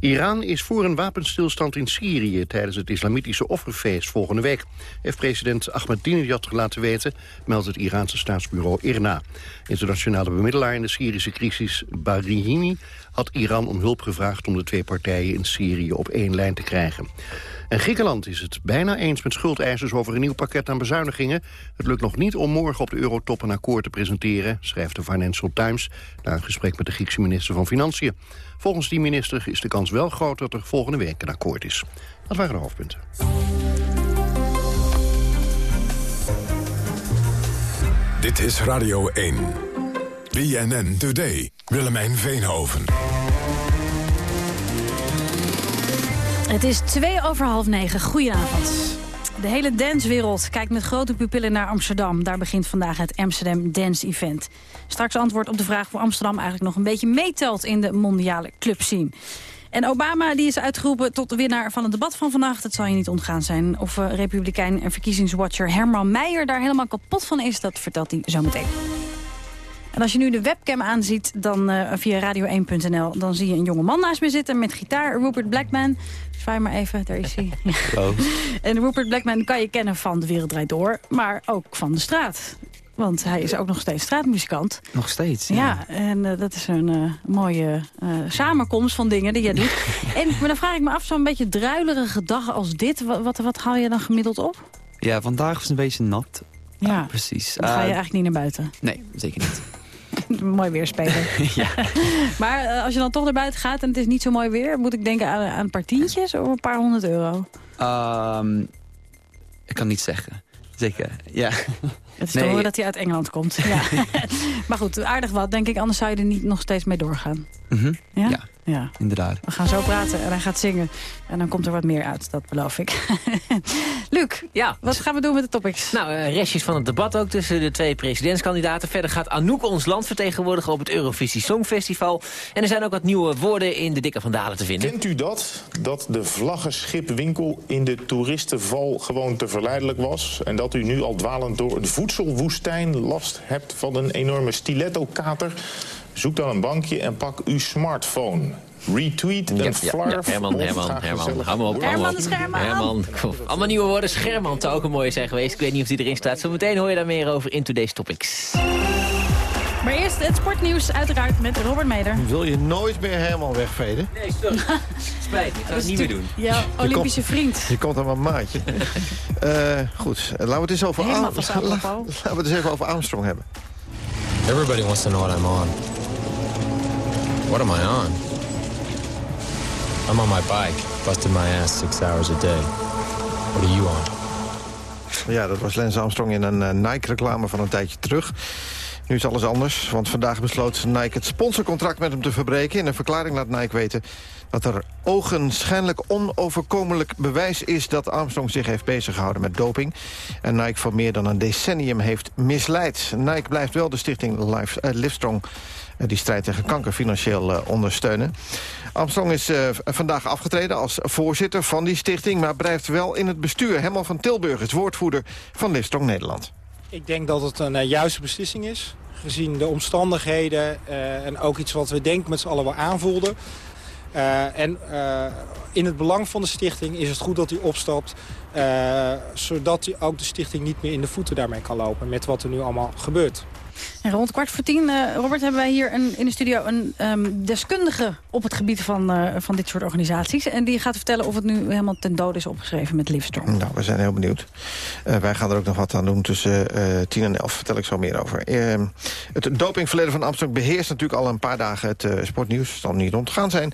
Iran is voor een wapenstilstand in Syrië tijdens het islamitische offerfeest volgende week. Heeft president Ahmadinejad laten weten, meldt het Iraanse staatsbureau IRNA. Internationale bemiddelaar in de Syrische crisis Barihini had Iran om hulp gevraagd om de twee partijen in Syrië op één lijn te krijgen. En Griekenland is het bijna eens met schuldeisers over een nieuw pakket aan bezuinigingen. Het lukt nog niet om morgen op de Eurotop een akkoord te presenteren, schrijft de Financial Times na een gesprek met de Griekse minister van Financiën. Volgens die minister is de kans wel groot dat er volgende week een akkoord is. Dat waren de hoofdpunten. Dit is Radio 1. BNN Today. Willemijn Veenhoven. Het is twee over half negen. Goedenavond. De hele dancewereld kijkt met grote pupillen naar Amsterdam. Daar begint vandaag het Amsterdam Dance Event. Straks antwoord op de vraag of Amsterdam eigenlijk nog een beetje meetelt in de mondiale clubscene. En Obama die is uitgeroepen tot de winnaar van het debat van vannacht. Het zal je niet ontgaan zijn. Of eh, republikein en verkiezingswatcher Herman Meijer daar helemaal kapot van is, dat vertelt hij zo meteen. En als je nu de webcam aanziet dan, eh, via radio1.nl... dan zie je een jonge man naast me zitten met gitaar, Rupert Blackman. Zwaai maar even, daar is hij. En Rupert Blackman kan je kennen van De Wereld Draait Door, maar ook van de straat. Want hij is ook nog steeds straatmuzikant. Nog steeds? Ja, en eh, dat is een eh, mooie samenkomst van dingen die jij doet. en maar dan vraag ik me af, zo'n beetje druilerige dag als dit... Wat, wat, wat haal je dan gemiddeld op? Ja, vandaag was het een beetje nat. Ja, Precies. dan ga je Eh, eigenlijk niet naar buiten. Nee, zeker niet. mooi weer spelen. ja. Maar eh, als je dan toch naar buiten gaat en het is niet zo mooi weer... moet ik denken aan, aan een paar tientjes of een paar honderd euro? Ehm, ik kan niet zeggen. Zeker, ja. Het is Nee. te horen dat hij uit Engeland komt. Ja. maar goed, aardig wat, denk ik. Anders zou je er niet nog steeds mee doorgaan. Mhm. Ja? Ja. Ja. Inderdaad. We gaan zo praten en hij gaat zingen. En dan komt er wat meer uit, dat beloof ik. Luc, Ja. wat gaan we doen met de topics? Nou, eh, restjes van het debat ook tussen de twee presidentskandidaten. Verder gaat Anouk ons land vertegenwoordigen op het Eurovisie Songfestival. En er zijn ook wat nieuwe woorden in de dikke vandalen te vinden. Kent u dat? Dat de vlaggenschipwinkel in de toeristenval gewoon te verleidelijk was? En dat u nu al dwalend door een voedselwoestijn last hebt van een enorme stiletto-kater? Zoek dan een bankje en pak uw smartphone. Retweet Ja, een ja, flyer. ja, Herman, Herman, Herman. Hou me op, Herman is Scherman. Herman, kom. Allemaal nieuwe woorden. Scherman zou ook een mooie zijn geweest. Ik weet niet of die erin staat. Zometeen hoor je daar meer over in Today's Topics. Maar eerst het sportnieuws, uiteraard met Robert Meder. Wil je nooit meer helemaal wegveden? Nee, sorry. Spijt, ik ga het niet meer doen. Jouw Olympische vriend. Je komt aan mijn maatje. Eh, goed, laten we het eens over, Helemaal Arm- van la- apropos. laten we het eens even over Armstrong hebben. Everybody wants to know what I'm on. What am I on? I'm on my bike, busting my ass six hours a day. What are you on? Ja, dat was Lance Armstrong in een uh, Nike-reclame van een tijdje terug. Nu is alles anders, want vandaag besloot Nike het sponsorcontract met hem te verbreken. In een verklaring laat Nike weten dat er ogenschijnlijk onoverkomelijk bewijs is... dat Armstrong zich heeft beziggehouden met doping. En Nike voor meer dan een decennium heeft misleid. Nike blijft wel de stichting Life, uh, Livestrong die strijd tegen kanker financieel ondersteunen. Armstrong is uh, vandaag afgetreden als voorzitter van die stichting... maar blijft wel in het bestuur. Herman van Tilburg is woordvoerder van Livestrong Nederland. Ik denk dat het een uh, juiste beslissing is. Gezien de omstandigheden en ook iets wat we denk met z'n allen wel aanvoelden. en in het belang van de stichting is het goed dat hij opstapt... zodat hij ook de stichting niet meer in de voeten daarmee kan lopen... met wat er nu allemaal gebeurt. En rond kwart voor tien, uh, Robert, hebben wij hier een, in de studio een um, deskundige op het gebied van, uh, van dit soort organisaties. En die gaat vertellen of het nu helemaal ten dode is opgeschreven met Livestrong. Nou, we zijn heel benieuwd. Uh, wij gaan er ook nog wat aan doen tussen tien en elf. Vertel ik zo meer over. Ehm, het dopingverleden van Amsterdam beheerst natuurlijk al een paar dagen het sportnieuws. Het zal niet ontgaan zijn.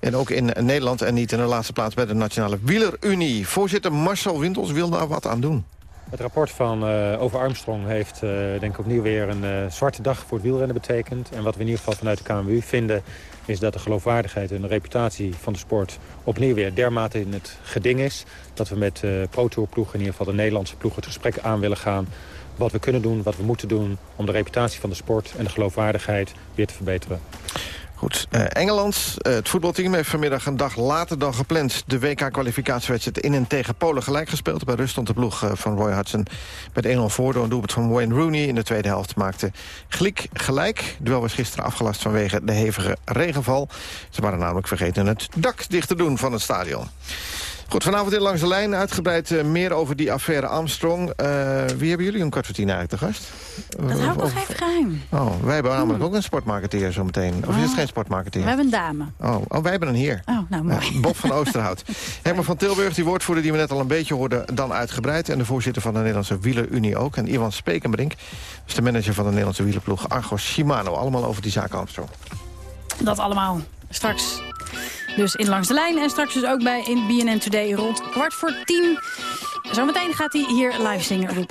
En ook in Nederland en niet in de laatste plaats bij de Nationale Wielerunie. Voorzitter Marcel Wintels wil daar wat aan doen. Het rapport van uh, over Armstrong heeft uh, denk ik opnieuw weer een uh, zwarte dag voor het wielrennen betekend. En wat we in ieder geval vanuit de KMU vinden is dat de geloofwaardigheid en de reputatie van de sport opnieuw weer dermate in het geding is. Dat we met uh, Pro Tour ploegen, in ieder geval de Nederlandse ploeg, het gesprek aan willen gaan. Wat we kunnen doen, wat we moeten doen om de reputatie van de sport en de geloofwaardigheid weer te verbeteren. Goed, uh, Engeland, uh, het voetbalteam heeft vanmiddag een dag later dan gepland... de WK-kwalificatiewedstrijd in en tegen Polen gelijk gespeeld. Bij rust stond de ploeg uh, van Roy Hudson met 1-0 voor... een doelpunt van Wayne Rooney. In de tweede helft maakte Glik gelijk. Duel was gisteren afgelast vanwege de hevige regenval. Ze waren namelijk vergeten het dak dicht te doen van het stadion. Goed, vanavond in Langs de Lijn uitgebreid uh, meer over die affaire Armstrong. Uh, wie hebben jullie een kwart voor tien eigenlijk te gast? Dat hou ik nog even geheim. Oh, wij hebben namelijk ook een sportmarketeer zometeen. Of oh. is het geen sportmarketeer? We hebben een dame. Oh, oh wij hebben een heer. Oh, nou mooi. Uh, Bob van Oosterhout. Herman van Tilburg, die woordvoerder die we net al een beetje hoorden, dan uitgebreid. En de voorzitter van de Nederlandse Wielerunie ook. En Ivan Spekenbrink, is de manager van de Nederlandse wielerploeg Argos Shimano. Allemaal over die zaak Armstrong. Dat allemaal straks dus in Langs de Lijn en straks dus ook bij in BNN Today rond kwart voor tien. Zometeen gaat hij hier live zingen, roep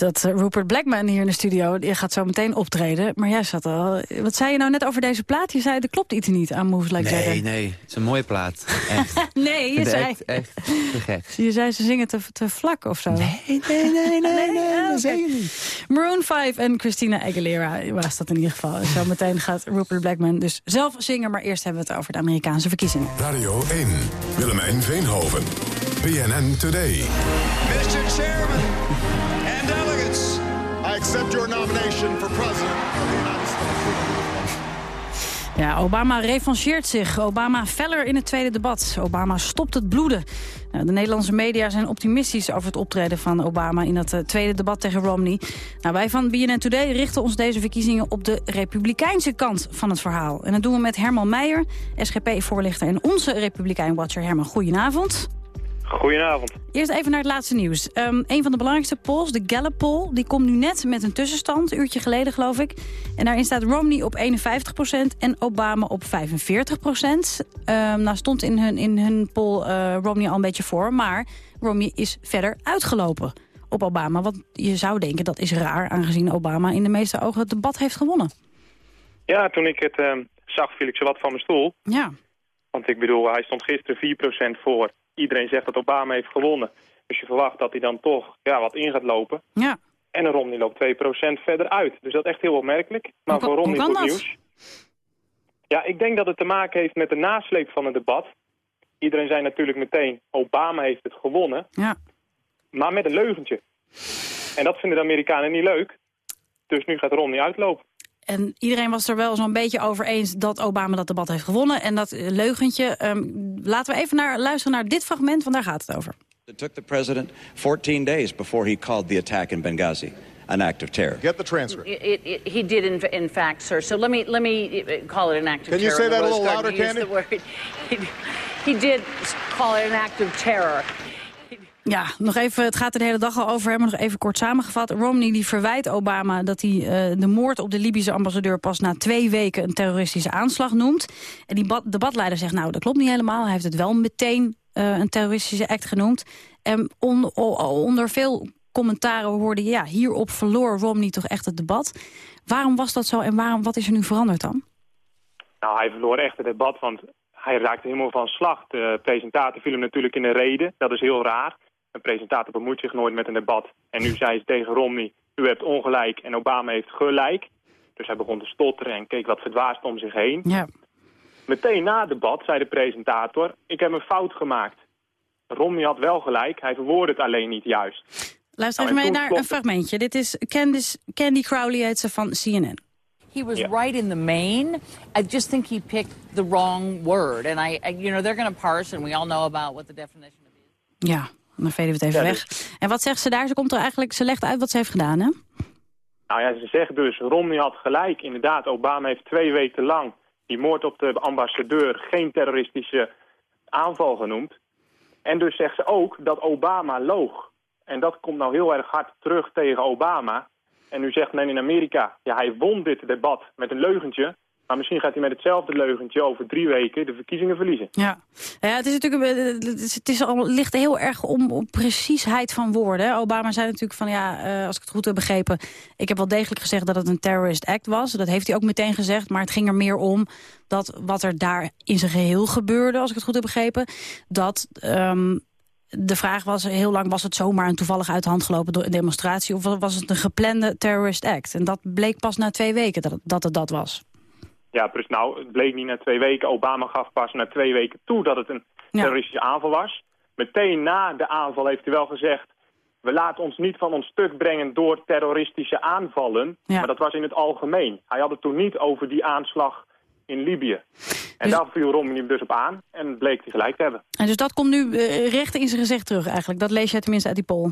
Dat eh, Rupert Blackman hier in de studio... die gaat zo meteen optreden. Maar jij zat al... Wat zei je nou net over deze plaat? Je zei, er klopt iets niet aan Moves Like Jagger. Nee, nee. Het is een mooie plaat. Echt. nee, je zei... Echt, echt te gek. Je zei, ze zingen te, te vlak of zo. Nee, nee, nee, nee, nee, nee dat zeg je niet. Maroon 5 en Christina Aguilera was dat in ieder geval. Zo meteen gaat Rupert Blackman dus zelf zingen... maar eerst hebben we het over de Amerikaanse verkiezingen. Radio 1, Willemijn Veenhoven. PNN Today. For president. Ja, Obama revancheert zich. Obama feller in het tweede debat. Obama stopt het bloeden. Nou, de Nederlandse media zijn optimistisch over het optreden van Obama... in dat uh, tweede debat tegen Romney. Nou, wij van BNN Today richten ons deze verkiezingen... op de republikeinse kant van het verhaal. En dat doen we met Herman Meijer, SGP-voorlichter... en onze republikein-watcher Herman. Goedenavond. Goedenavond. Eerst even naar het laatste nieuws. Um, een van de belangrijkste polls, de Gallup poll, die komt nu net met een tussenstand, een uurtje geleden geloof ik. En daarin staat Romney op 51% en Obama op 45%. Um, nou stond in hun, in hun poll uh, Romney al een beetje voor, maar Romney is verder uitgelopen op Obama. Want je zou denken dat is raar, aangezien Obama in de meeste ogen het debat heeft gewonnen. Ja, toen ik het uh, zag viel ik zo wat van mijn stoel. Ja. Want ik bedoel, hij stond gisteren 4% voor iedereen zegt dat Obama heeft gewonnen. Dus je verwacht dat hij dan toch ja, wat in gaat lopen. Ja. En Romney loopt 2% verder uit. Dus dat is echt heel opmerkelijk. Maar hoe, voor Romney goed nieuws. Ja, ik denk dat het te maken heeft met de nasleep van het debat. Iedereen zei natuurlijk meteen, Obama heeft het gewonnen. Ja. Maar met een leugentje. En dat vinden de Amerikanen niet leuk. Dus nu gaat Romney uitlopen. En iedereen was er wel zo'n beetje over eens dat Obama dat debat heeft gewonnen. En dat leugentje, um, laten we even naar, luisteren naar dit fragment, want daar gaat het over. It took the president 14 days before he called the attack in Benghazi an act of terror. Get the transcript. It, it, he did, in, in, fact, sir. So let me let me call it an act of Can terror. Can you say that a little louder, Candy? He, he did call it an act of terror. Ja, nog even, het gaat er de hele dag al over, maar nog even kort samengevat. Romney die verwijt Obama dat hij uh, de moord op de Libische ambassadeur pas na twee weken een terroristische aanslag noemt. En die debatleider zegt, nou dat klopt niet helemaal. Hij heeft het wel meteen uh, een terroristische act genoemd. En on, onder veel commentaren hoorde je, ja, hierop verloor Romney toch echt het debat. Waarom was dat zo en waarom, wat is er nu veranderd dan? Nou, hij verloor echt het debat, want hij raakte helemaal van slag. De presentator viel hem natuurlijk in de reden, dat is heel raar. Een presentator bemoeit zich nooit met een debat. En nu zei ze tegen Romney, u hebt ongelijk en Obama heeft gelijk. Dus hij begon te stotteren en keek wat verdwaasd om zich heen. Ja. Meteen na het debat zei de presentator, ik heb een fout gemaakt. Romney had wel gelijk, hij verwoordde het alleen niet juist. Luister nou, even mee naar een fragmentje. Dit is Candice, Candy Crowley heet ze van CNN. He was yeah. right in the main. I just think he picked the wrong word. And I, I you know, they're going to parse, and we all know about what the definition of is. Ja, dan veden we het even ja, weg. Dus... En wat zegt ze daar? Ze komt er eigenlijk, ze legt uit wat ze heeft gedaan, hè? Nou ja, ze zegt dus, Romney had gelijk. Inderdaad, Obama heeft twee weken lang die moord op de ambassadeur geen terroristische aanval genoemd. En dus zegt ze ook dat Obama loog. En dat komt nou heel erg hard terug tegen Obama. En nu zegt men in Amerika, ja hij won dit debat met een leugentje. Maar misschien gaat hij met hetzelfde leugentje over drie weken de verkiezingen verliezen. Ja, ja het, is natuurlijk, het is al, ligt heel erg om, om preciesheid van woorden. Obama zei natuurlijk van, ja, uh, als ik het goed heb begrepen... ik heb wel degelijk gezegd dat het een terrorist act was. Dat heeft hij ook meteen gezegd, maar het ging er meer om... dat wat er daar in zijn geheel gebeurde, als ik het goed heb begrepen... dat... Um, de vraag was, heel lang was het zomaar een toevallig uit de hand gelopen door een demonstratie... of was het een geplande terrorist act? En dat bleek pas na twee weken dat dat, het dat was. Ja, precies. Nou, het bleek niet na twee weken. Obama gaf pas na twee weken toe dat het een terroristische aanval was. Meteen na de aanval heeft hij wel gezegd... we laten ons niet van ons stuk brengen door terroristische aanvallen. Ja. Maar dat was in het algemeen. Hij had het toen niet over die aanslag in Libië. En Dus- daar viel Romney dus op aan en bleek hij gelijk te hebben. En dus dat komt nu eh, recht in zijn gezicht terug eigenlijk. Dat lees jij tenminste uit die poll.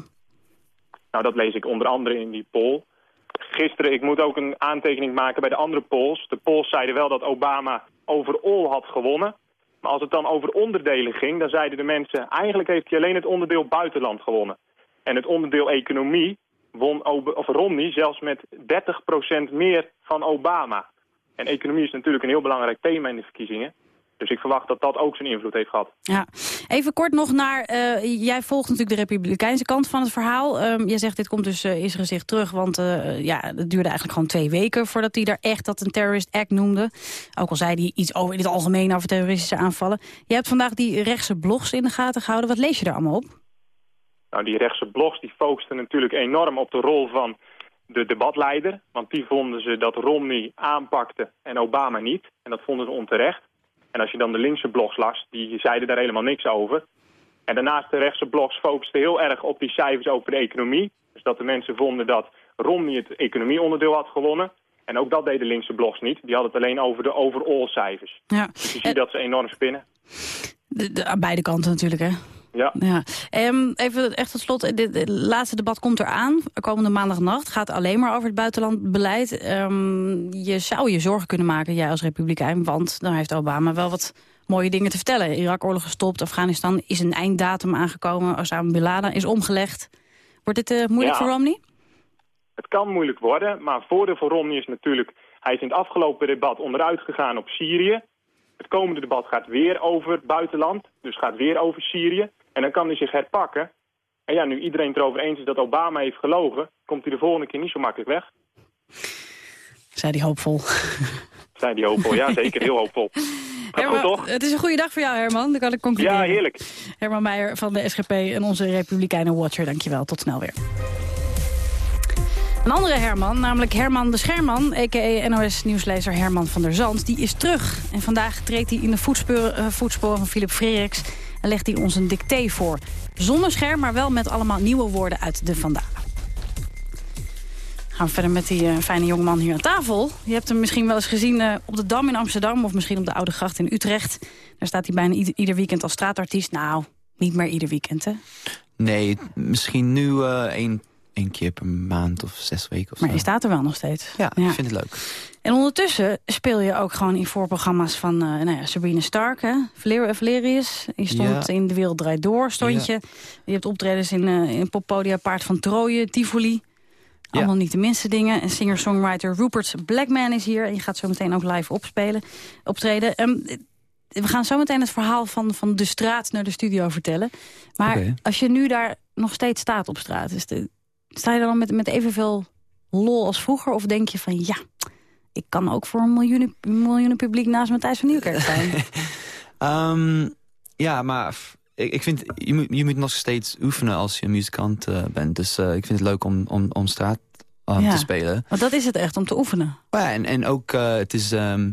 Nou, dat lees ik onder andere in die poll. Gisteren, ik moet ook een aantekening maken bij de andere polls. De polls zeiden wel dat Obama overal had gewonnen. Maar als het dan over onderdelen ging, dan zeiden de mensen... eigenlijk heeft hij alleen het onderdeel buitenland gewonnen. En het onderdeel economie won of Romney zelfs met 30% meer van Obama. En economie is natuurlijk een heel belangrijk thema in de verkiezingen. Dus ik verwacht dat dat ook zijn invloed heeft gehad. Ja. Even kort nog naar, eh, jij volgt natuurlijk de republikeinse kant van het verhaal. Um, jij zegt dit komt dus uh, in zijn gezicht terug, want uh, ja, het duurde eigenlijk gewoon twee weken voordat hij daar echt dat een terrorist act noemde. Ook al zei hij iets over in het algemeen over terroristische aanvallen. Je hebt vandaag die rechtse blogs in de gaten gehouden. Wat lees je daar allemaal op? Nou, die rechtse blogs die focusten natuurlijk enorm op de rol van de debatleider. Want die vonden ze dat Romney aanpakte en Obama niet. En dat vonden ze onterecht. En als je dan de linkse blogs las, die zeiden daar helemaal niks over. En daarnaast de rechtse blogs focusten heel erg op die cijfers over de economie. Dus dat de mensen vonden dat Romney het economieonderdeel had gewonnen. En ook dat deden linkse blogs niet. Die hadden het alleen over de overall cijfers. Ja. Dus je ziet dat ze enorm spinnen. De, aan beide kanten natuurlijk, hè? Ja. ja. Um, even echt tot slot, het laatste debat komt eraan. Komende maandagnacht gaat alleen maar over het buitenlandbeleid. Um, je zou je zorgen kunnen maken, jij als republikein... want dan heeft Obama wel wat mooie dingen te vertellen. Irak-oorlog gestopt, Afghanistan is een einddatum aangekomen... Osama Bin Laden is omgelegd. Wordt dit uh, moeilijk voor Romney? Het kan moeilijk worden, maar voordeel voor Romney is natuurlijk... hij is in het afgelopen debat onderuit gegaan op Syrië. Het komende debat gaat weer over het buitenland, dus gaat weer over Syrië. En dan kan hij zich herpakken. En ja, nu iedereen het erover eens is dat Obama heeft gelogen... komt hij de volgende keer niet zo makkelijk weg. Zei hij hoopvol. Zei hij hoopvol, ja zeker, heel hoopvol. Herman, toch? Het is een goede dag voor jou, Herman. Dan kan ik concluderen. Ja, heerlijk. Herman Meijer van de SGP en onze Republikeinen Watcher. Dankjewel, tot snel weer. Een andere Herman, namelijk Herman de Scherman, a.k.a. NOS-nieuwslezer Herman van der Zand, die is terug. En vandaag treedt hij in de voetsporen, uh, voetsporen van Philip Freriks en legt hij ons een dicté voor. Zonder scherm, maar wel met allemaal nieuwe woorden uit de Vandalen. Gaan we verder met die uh, fijne jongeman hier aan tafel. Je hebt hem misschien wel eens gezien uh, op de Dam in Amsterdam... of misschien op de Oude Gracht in Utrecht. Daar staat hij bijna ieder, weekend als straatartiest. Nou, niet meer ieder weekend, hè? Nee, misschien nu uh, één, één keer per maand of zes weken of Maar je staat er wel nog steeds. Ja, ja, ik vind het leuk. En ondertussen speel je ook gewoon in voorprogramma's van uh, nou ja, Sabrina Stark, hè? Valer Valerius. Je stond Ja. in De Wereld Draait Door, stond je. Je hebt optredens in, uh, in Poppodia Paard van Troje, Tivoli. Allemaal niet de minste dingen. En singer-songwriter Rupert Blackman is hier. En je gaat zo meteen ook live opspelen, optreden. Um, we gaan zo meteen het verhaal van, van de straat naar de studio vertellen. Maar als je nu daar nog steeds staat op straat... Is de, sta je dan met, met evenveel lol als vroeger? Of denk je van ja, ik kan ook voor een miljoenen, miljoenen publiek naast Matthijs van Nieuwkerk zijn? Ehm, ja, maar ik, ik vind, je moet, je moet nog steeds oefenen als je een muzikant eh, bent. Dus eh, ik vind het leuk om, om, om straat um, Ja. te spelen. Want dat is het echt, om te oefenen. Maar ja, en, en ook, eh, het is, ehm,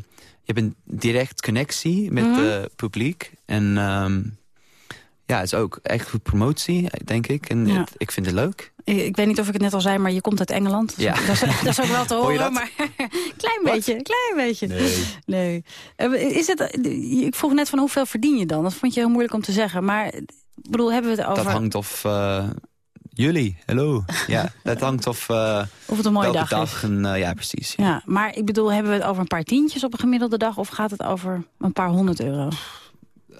je hebt een direct connectie met Mhm. het publiek. En ehm, ja, het is ook echt goed promotie, denk ik. En Ja. het- ik vind het leuk. Ik, ik weet niet of ik het net al zei, maar je komt uit Engeland. Ja. Dat, is, dat is ook wel te Hoor je horen, dat? maar klein beetje, klein beetje. Nee. Nee. Eh, Is het, ik vroeg net van hoeveel verdien je dan? Dat vond je heel moeilijk om te zeggen. Maar bedoel, hebben we het over... Dat hangt of... eh, jullie, hallo. Ja, dat hangt of... eh, Of het een mooie dag is. En, eh, ja, precies. Ja. Ja, maar ik bedoel, hebben we het over een paar tientjes op een gemiddelde dag... of gaat het over een paar honderd euro?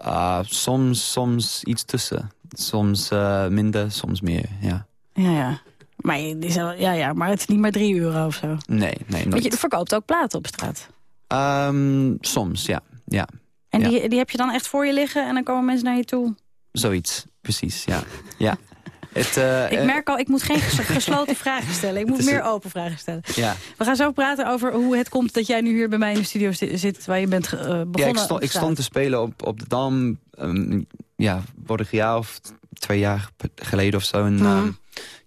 Ah, soms, soms iets tussen. Soms eh, minder, soms meer, ja. Ja, ja. Maar, die zou- ja, ja, maar het is niet maar drie euro of zo. Nee, nee, Want nooit. je verkoopt ook platen op straat. Ehm, soms, ja. ja. En Ja. die, die heb je dan echt voor je liggen en dan komen mensen naar je toe. Zoiets, precies, ja. ja. Het, eh, Ik eh, merk al, ik moet geen ges- gesloten vragen stellen. Ik moet meer een- open vragen stellen. Ja. We gaan zo praten over hoe het komt dat jij nu hier bij mij in de studio zi- zit... waar je bent eh, begonnen. ja, ik, stond, ik straat. stond te spelen op, op de Dam, ehm, ja, vorig jaar of twee jaar geleden of zo. En, Mhm. ehm,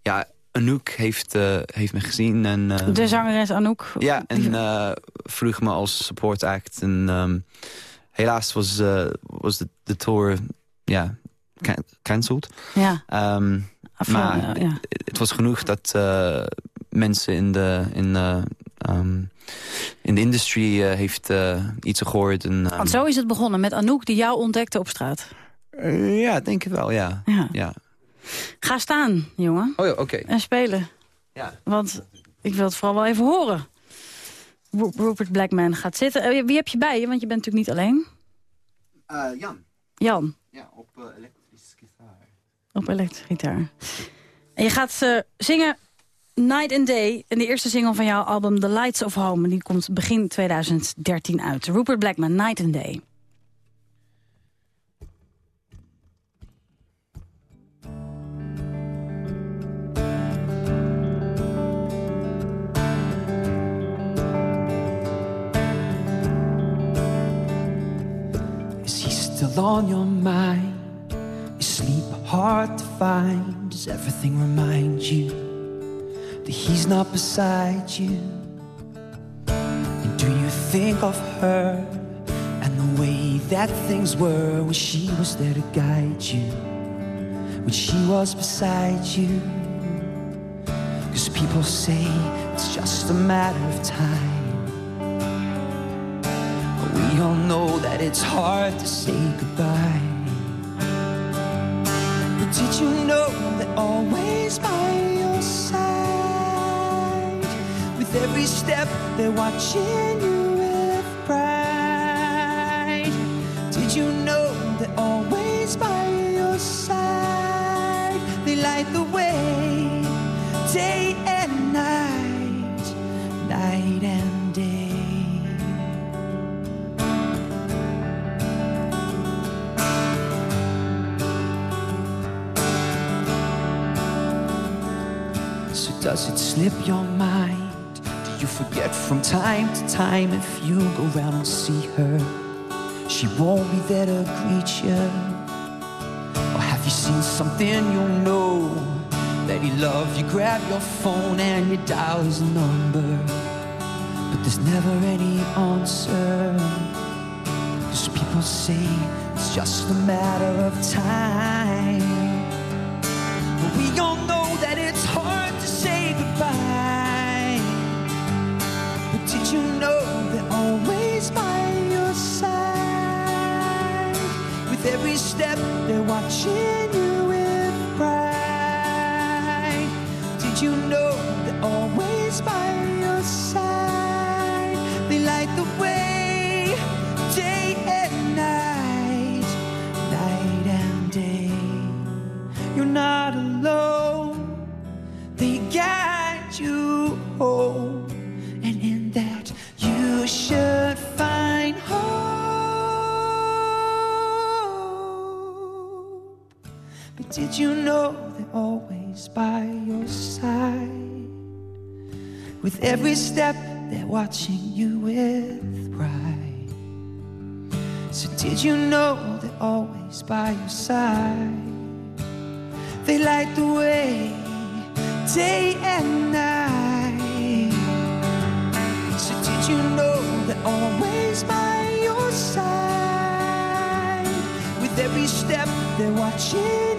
ja, Anouk heeft, heeft me gezien. En, ehm, De zangeres Anouk. Ja, en eh, vroeg me als support act. En helaas was, was de, de tour ja, can- cancelled. Ja. Maar ja. het, was genoeg dat eh, mensen in de, in, de, ehm, in de industrie eh, heeft eh, iets gehoord. En, ehm, Want zo is het begonnen met Anouk die jou ontdekte op straat. ja, denk ik wel, ja. Ja. ja. Ga staan, jongen. Oh ja, oké. En spelen. Ja. Want ik wil het vooral wel even horen. Ru- Rupert Blackman gaat zitten. Wie heb je bij je? Want je bent natuurlijk niet alleen. Jan. Jan, Ja, op gitaar. Op elektrische gitaar. En je gaat eh, zingen Night and Day. En de eerste single van jouw album The Lights of Home. Die komt begin 2013 uit. Rupert Blackman, Night and Day. Is he still on your mind? Sleep hard to find? Does everything remind you that he's not beside you? And do you think of her and the way that things were when she was there to guide you? When she was beside you? Cause people say it's just a matter of time. But we all know that it's hard to say goodbye. Did you know that always by your side, with every step they're watching you with pride? Did you know that always by your side, they light the way, day does it slip your mind? Do you forget from time to time if you go round and see her? She won't be there to greet you. Or have you seen something you'll know? That he loves you, grab your phone and you dial his number. But there's never any answer. Cause people say it's just a matter of time. But we all know that it's hard But did you know they're always by your side, with every step they're watching you with pride? Did you know With every step, they're watching you with pride. So did you know they're always by your side? They light the way day and night. So did you know they're always by your side? With every step, they're watching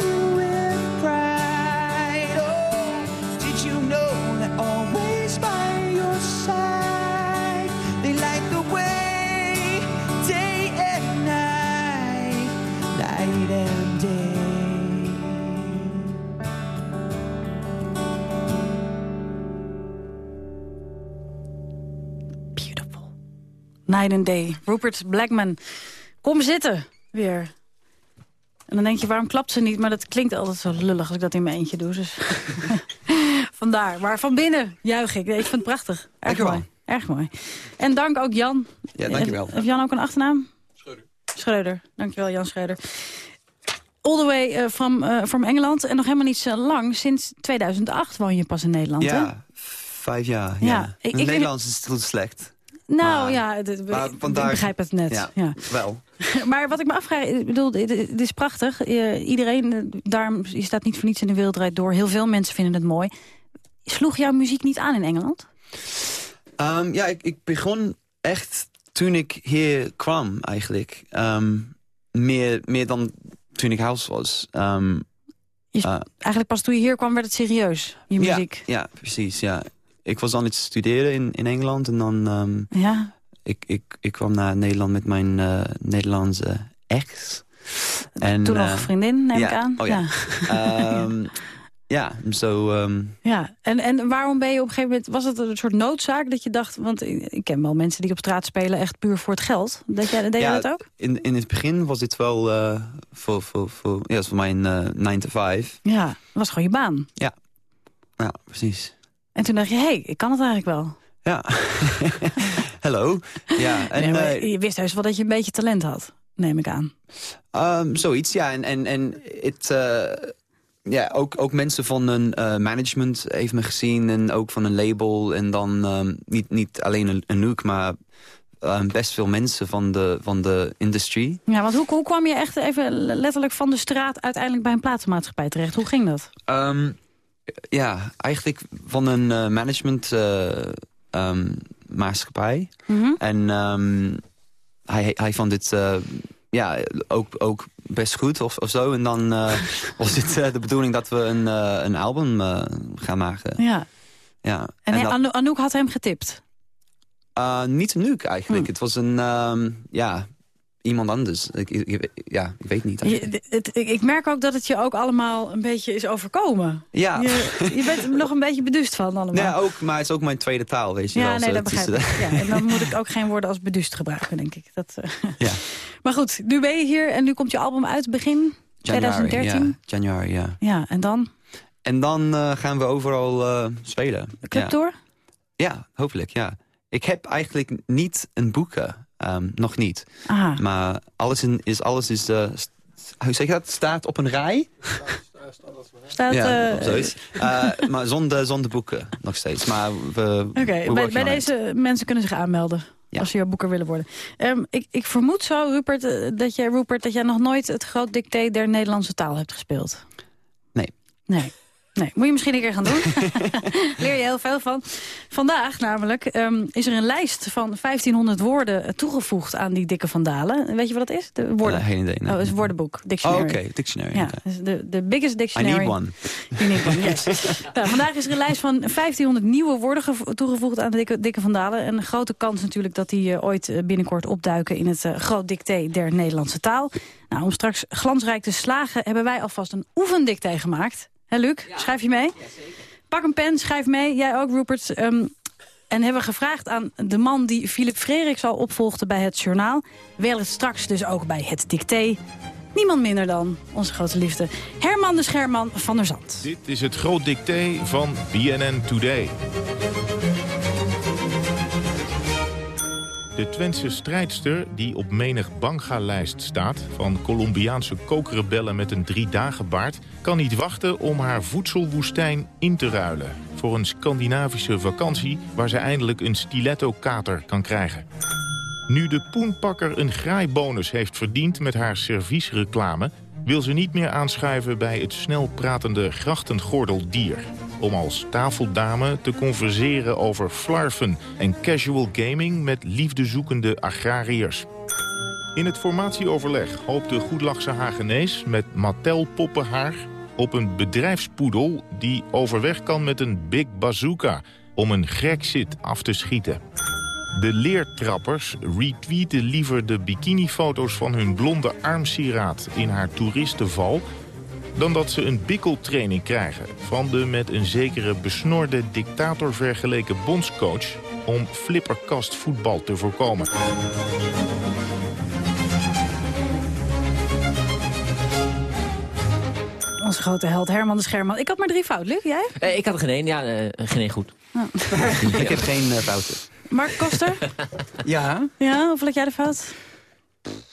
Night and Day. Rupert Blackman. Kom zitten. Weer. En dan denk je, waarom klapt ze niet? Maar dat klinkt altijd zo lullig als ik dat in mijn eentje doe. Dus vandaar. Maar van binnen juich ik. Nee, ik vind het prachtig. Erg mooi. Erg mooi. En dank ook Jan. Ja, dankjewel. Heeft Jan ook een achternaam? Schreuder. Schreuder. Dankjewel, Jan Schreuder. All the way eh, from, eh, from Engeland. En nog helemaal niet zo lang. Sinds 2008 woon je pas in Nederland, hè? Ja, vijf jaar. Ja, Ja. ik- Nederlands is heel slecht. Nou ja, het- het- ik begrijp het net. Ja, Ja. wel. maar wat ik me afvraag, ik bedoel, dit is prachtig. Iedereen, daarom, je staat niet voor niets in de wereld draait door. Heel veel mensen vinden het mooi. Sloeg jouw muziek niet aan in Engeland? Ehm, ja, ik, ik begon echt toen ik hier kwam eigenlijk. Ehm, meer, meer dan toen ik huis was. Ehm, Je- eh, Eigenlijk pas toen je hier kwam werd het serieus, je muziek. Ja, ja, precies. Ja. Ik was aan het studeren in, in Engeland en dan... ehm, Ja. ik, ik, ik kwam naar Nederland met mijn eh, Nederlandse ex. En, Toen nog eh, vriendin, neem ik aan. Oh ja. Ehm, ja, zo... ehm, Ja, en, en waarom ben je op een gegeven moment... Was het een soort noodzaak dat je dacht... Want ik ken wel mensen die op straat spelen echt puur voor het geld. Deed jij, deed jij ja, dat ook? In, in het begin was dit wel eh, voor, voor, voor, ja, voor mijn eh 9 to 5. Ja, dat was gewoon je baan. Ja. ja, precies. En toen dacht je, hé, hey, ik kan het eigenlijk wel. Ja. Hallo. Ja, en, Nee, eh, je wist heus wel dat je een beetje talent had, neem ik aan. Ehm, zoiets, ja. En, en, en het, eh, ja, ook, ook mensen van een eh, management heeft me gezien. En ook van een label. En dan ehm, niet, niet alleen een, een maar eh, best veel mensen van de, van de industrie. Ja, want hoe, hoe kwam je echt even letterlijk van de straat... uiteindelijk bij een platenmaatschappij terecht? Hoe ging dat? Ehm, ja, eigenlijk van een eh, management eh, ehm, maatschappij. Mhm. En ehm, hij, hij vond dit eh, ja, ook, ook best goed of, of zo. En dan was het de bedoeling dat we een, een album gaan maken. Ja. Ja. En, hij- dat- Ano- Anouk had hem getipt? niet Anouk eigenlijk. Hm. Het was een, ehm, ja, iemand anders. Ik, ik, ja, ik weet niet. Je, het- ik, merk ook dat het je ook allemaal een beetje is overkomen. Ja. Je, je bent er nog een beetje beduust van allemaal. Ja, ook, maar het is ook mijn tweede taal, weet je Ja, wel. nee, dat begrijp ik. eh, Ja, en dan moet ik ook geen woorden als beduust gebruiken, denk ik. Dat, eh. Ja. Maar goed, nu ben je hier en nu komt je album uit begin Januari, 2013. Ja, januari, ja. Ja, en dan? En dan eh, gaan we overal eh, spelen. Club ja. Tour? Ja, hopelijk, ja. Ik heb eigenlijk niet een boeken, ehm, nog niet. Aha. Maar alles in, is, alles is, eh, hoe zeg je dat, staat op een rij? Staat, ja, eh, zoiets. Eh, maar zonder, zonder boeken, nog steeds. Maar we, Oké, bij, bij it. deze mensen kunnen zich aanmelden. Als ze jouw boeker willen worden. Ehm, ik, ik vermoed zo, Rupert, dat jij, Rupert, dat jij nog nooit het groot dicté der Nederlandse taal hebt gespeeld. Nee. Nee. Nee, moet je misschien een keer gaan doen. Leer je heel veel van. Vandaag namelijk ehm, is er een lijst van 1500 woorden toegevoegd aan die dikke vandalen. Weet je wat dat is? De woorden. Eh, geen idee, nee. Oh, het is een woordenboek. Oh, Dictionary. oké, dictionary. Ja, dus de, de biggest I dictionary. need one. You need one, yes. Nou, vandaag is er een lijst van 1500 nieuwe woorden gevo- toegevoegd aan de dikke, dikke vandalen. En een grote kans natuurlijk dat die eh, ooit eh, binnenkort opduiken in het groot dicté der Nederlandse taal. Nou, om straks glansrijk te slagen hebben wij alvast een oefendicté gemaakt. Hé Luc, schrijf je mee? Pak een pen, schrijf mee. Jij ook, Rupert. Ehm, en hebben gevraagd aan de man die Philip Freriks al opvolgde bij het journaal. Wellicht straks dus ook bij het dicté. Niemand minder dan onze grote liefde Herman de Scherman van der Zand. Dit is het groot dicté van BNN Today. De Twentse strijdster die op menig banga-lijst staat... van Colombiaanse kookrebellen met een driedagenbaard... kan niet wachten om haar voedselwoestijn in te ruilen... voor een Scandinavische vakantie waar ze eindelijk een stiletto-kater kan krijgen. Nu de poenpakker een graaibonus heeft verdiend met haar serviesreclame... wil ze niet meer aanschuiven bij het snel pratende grachtengordeldier... om als tafeldame te converseren over flarven en casual gaming... met liefdezoekende agrariërs. In het formatieoverleg hoopt de goedlachse Hagenees met Mattel poppenhaar... op een bedrijfspoedel die overweg kan met een big bazooka... om een Grexit af te schieten. De leertrappers retweeten liever de bikinifoto's van hun blonde armsieraad in haar toeristenval... dan dat ze een bikkeltraining krijgen van de met een zekere besnorde dictator vergeleken bondscoach... om flipperkastvoetbal te voorkomen. Onze grote held Herman de Scherman. Ik had maar drie fout. Luc, jij? Eh, ik had er geen één. Ja, eh, geen één goed. Ik heb geen eh, fouten. Mark Koster? Ja? Ja, hoeveel had jij de fout?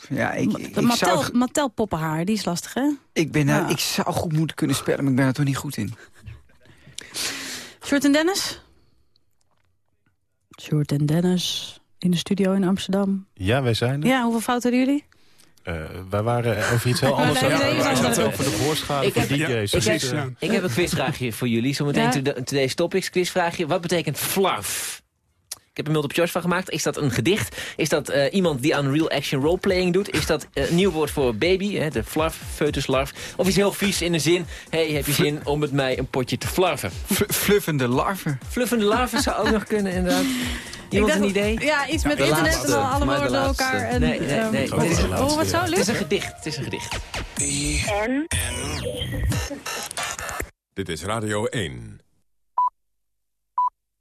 Ja, ik, Mattel, zou, Mattel poppenhaar, die is lastig, hè? ik, ben, nou, Ja. ik zou goed moeten kunnen spellen, maar ik ben er toch niet goed in. Sjoerd en Dennis? Sjoerd en Dennis in de studio in Amsterdam. Ja, wij zijn er. Ja, hoeveel fouten hadden jullie? Eh, wij waren over iets heel anders. zaten nee. ook voor de voorschade Ik voor heb, DJ's. ik, heb, ik heb een quizvraagje voor jullie. Zometeen Ja? today's topics quizvraagje. Wat betekent flarf? Ik heb een multiple choice van gemaakt. Is dat een gedicht? Is dat eh, iemand die aan real action roleplaying doet? Is dat eh, een nieuw woord voor baby? Hè, de flarf, foetuslarf? Of is heel vies in de zin... hey, heb je zin om met mij een potje te flarven? fluffende larven. Fluffende larven zou ook nog kunnen, inderdaad. Iemand een idee? Ja, iets met de internet laatste. en al alle woorden door elkaar. En, Nee, nee, ehm, nee. oh, is- oh, wat zo, Het is een gedicht. Het is een gedicht. Dit is Radio 1.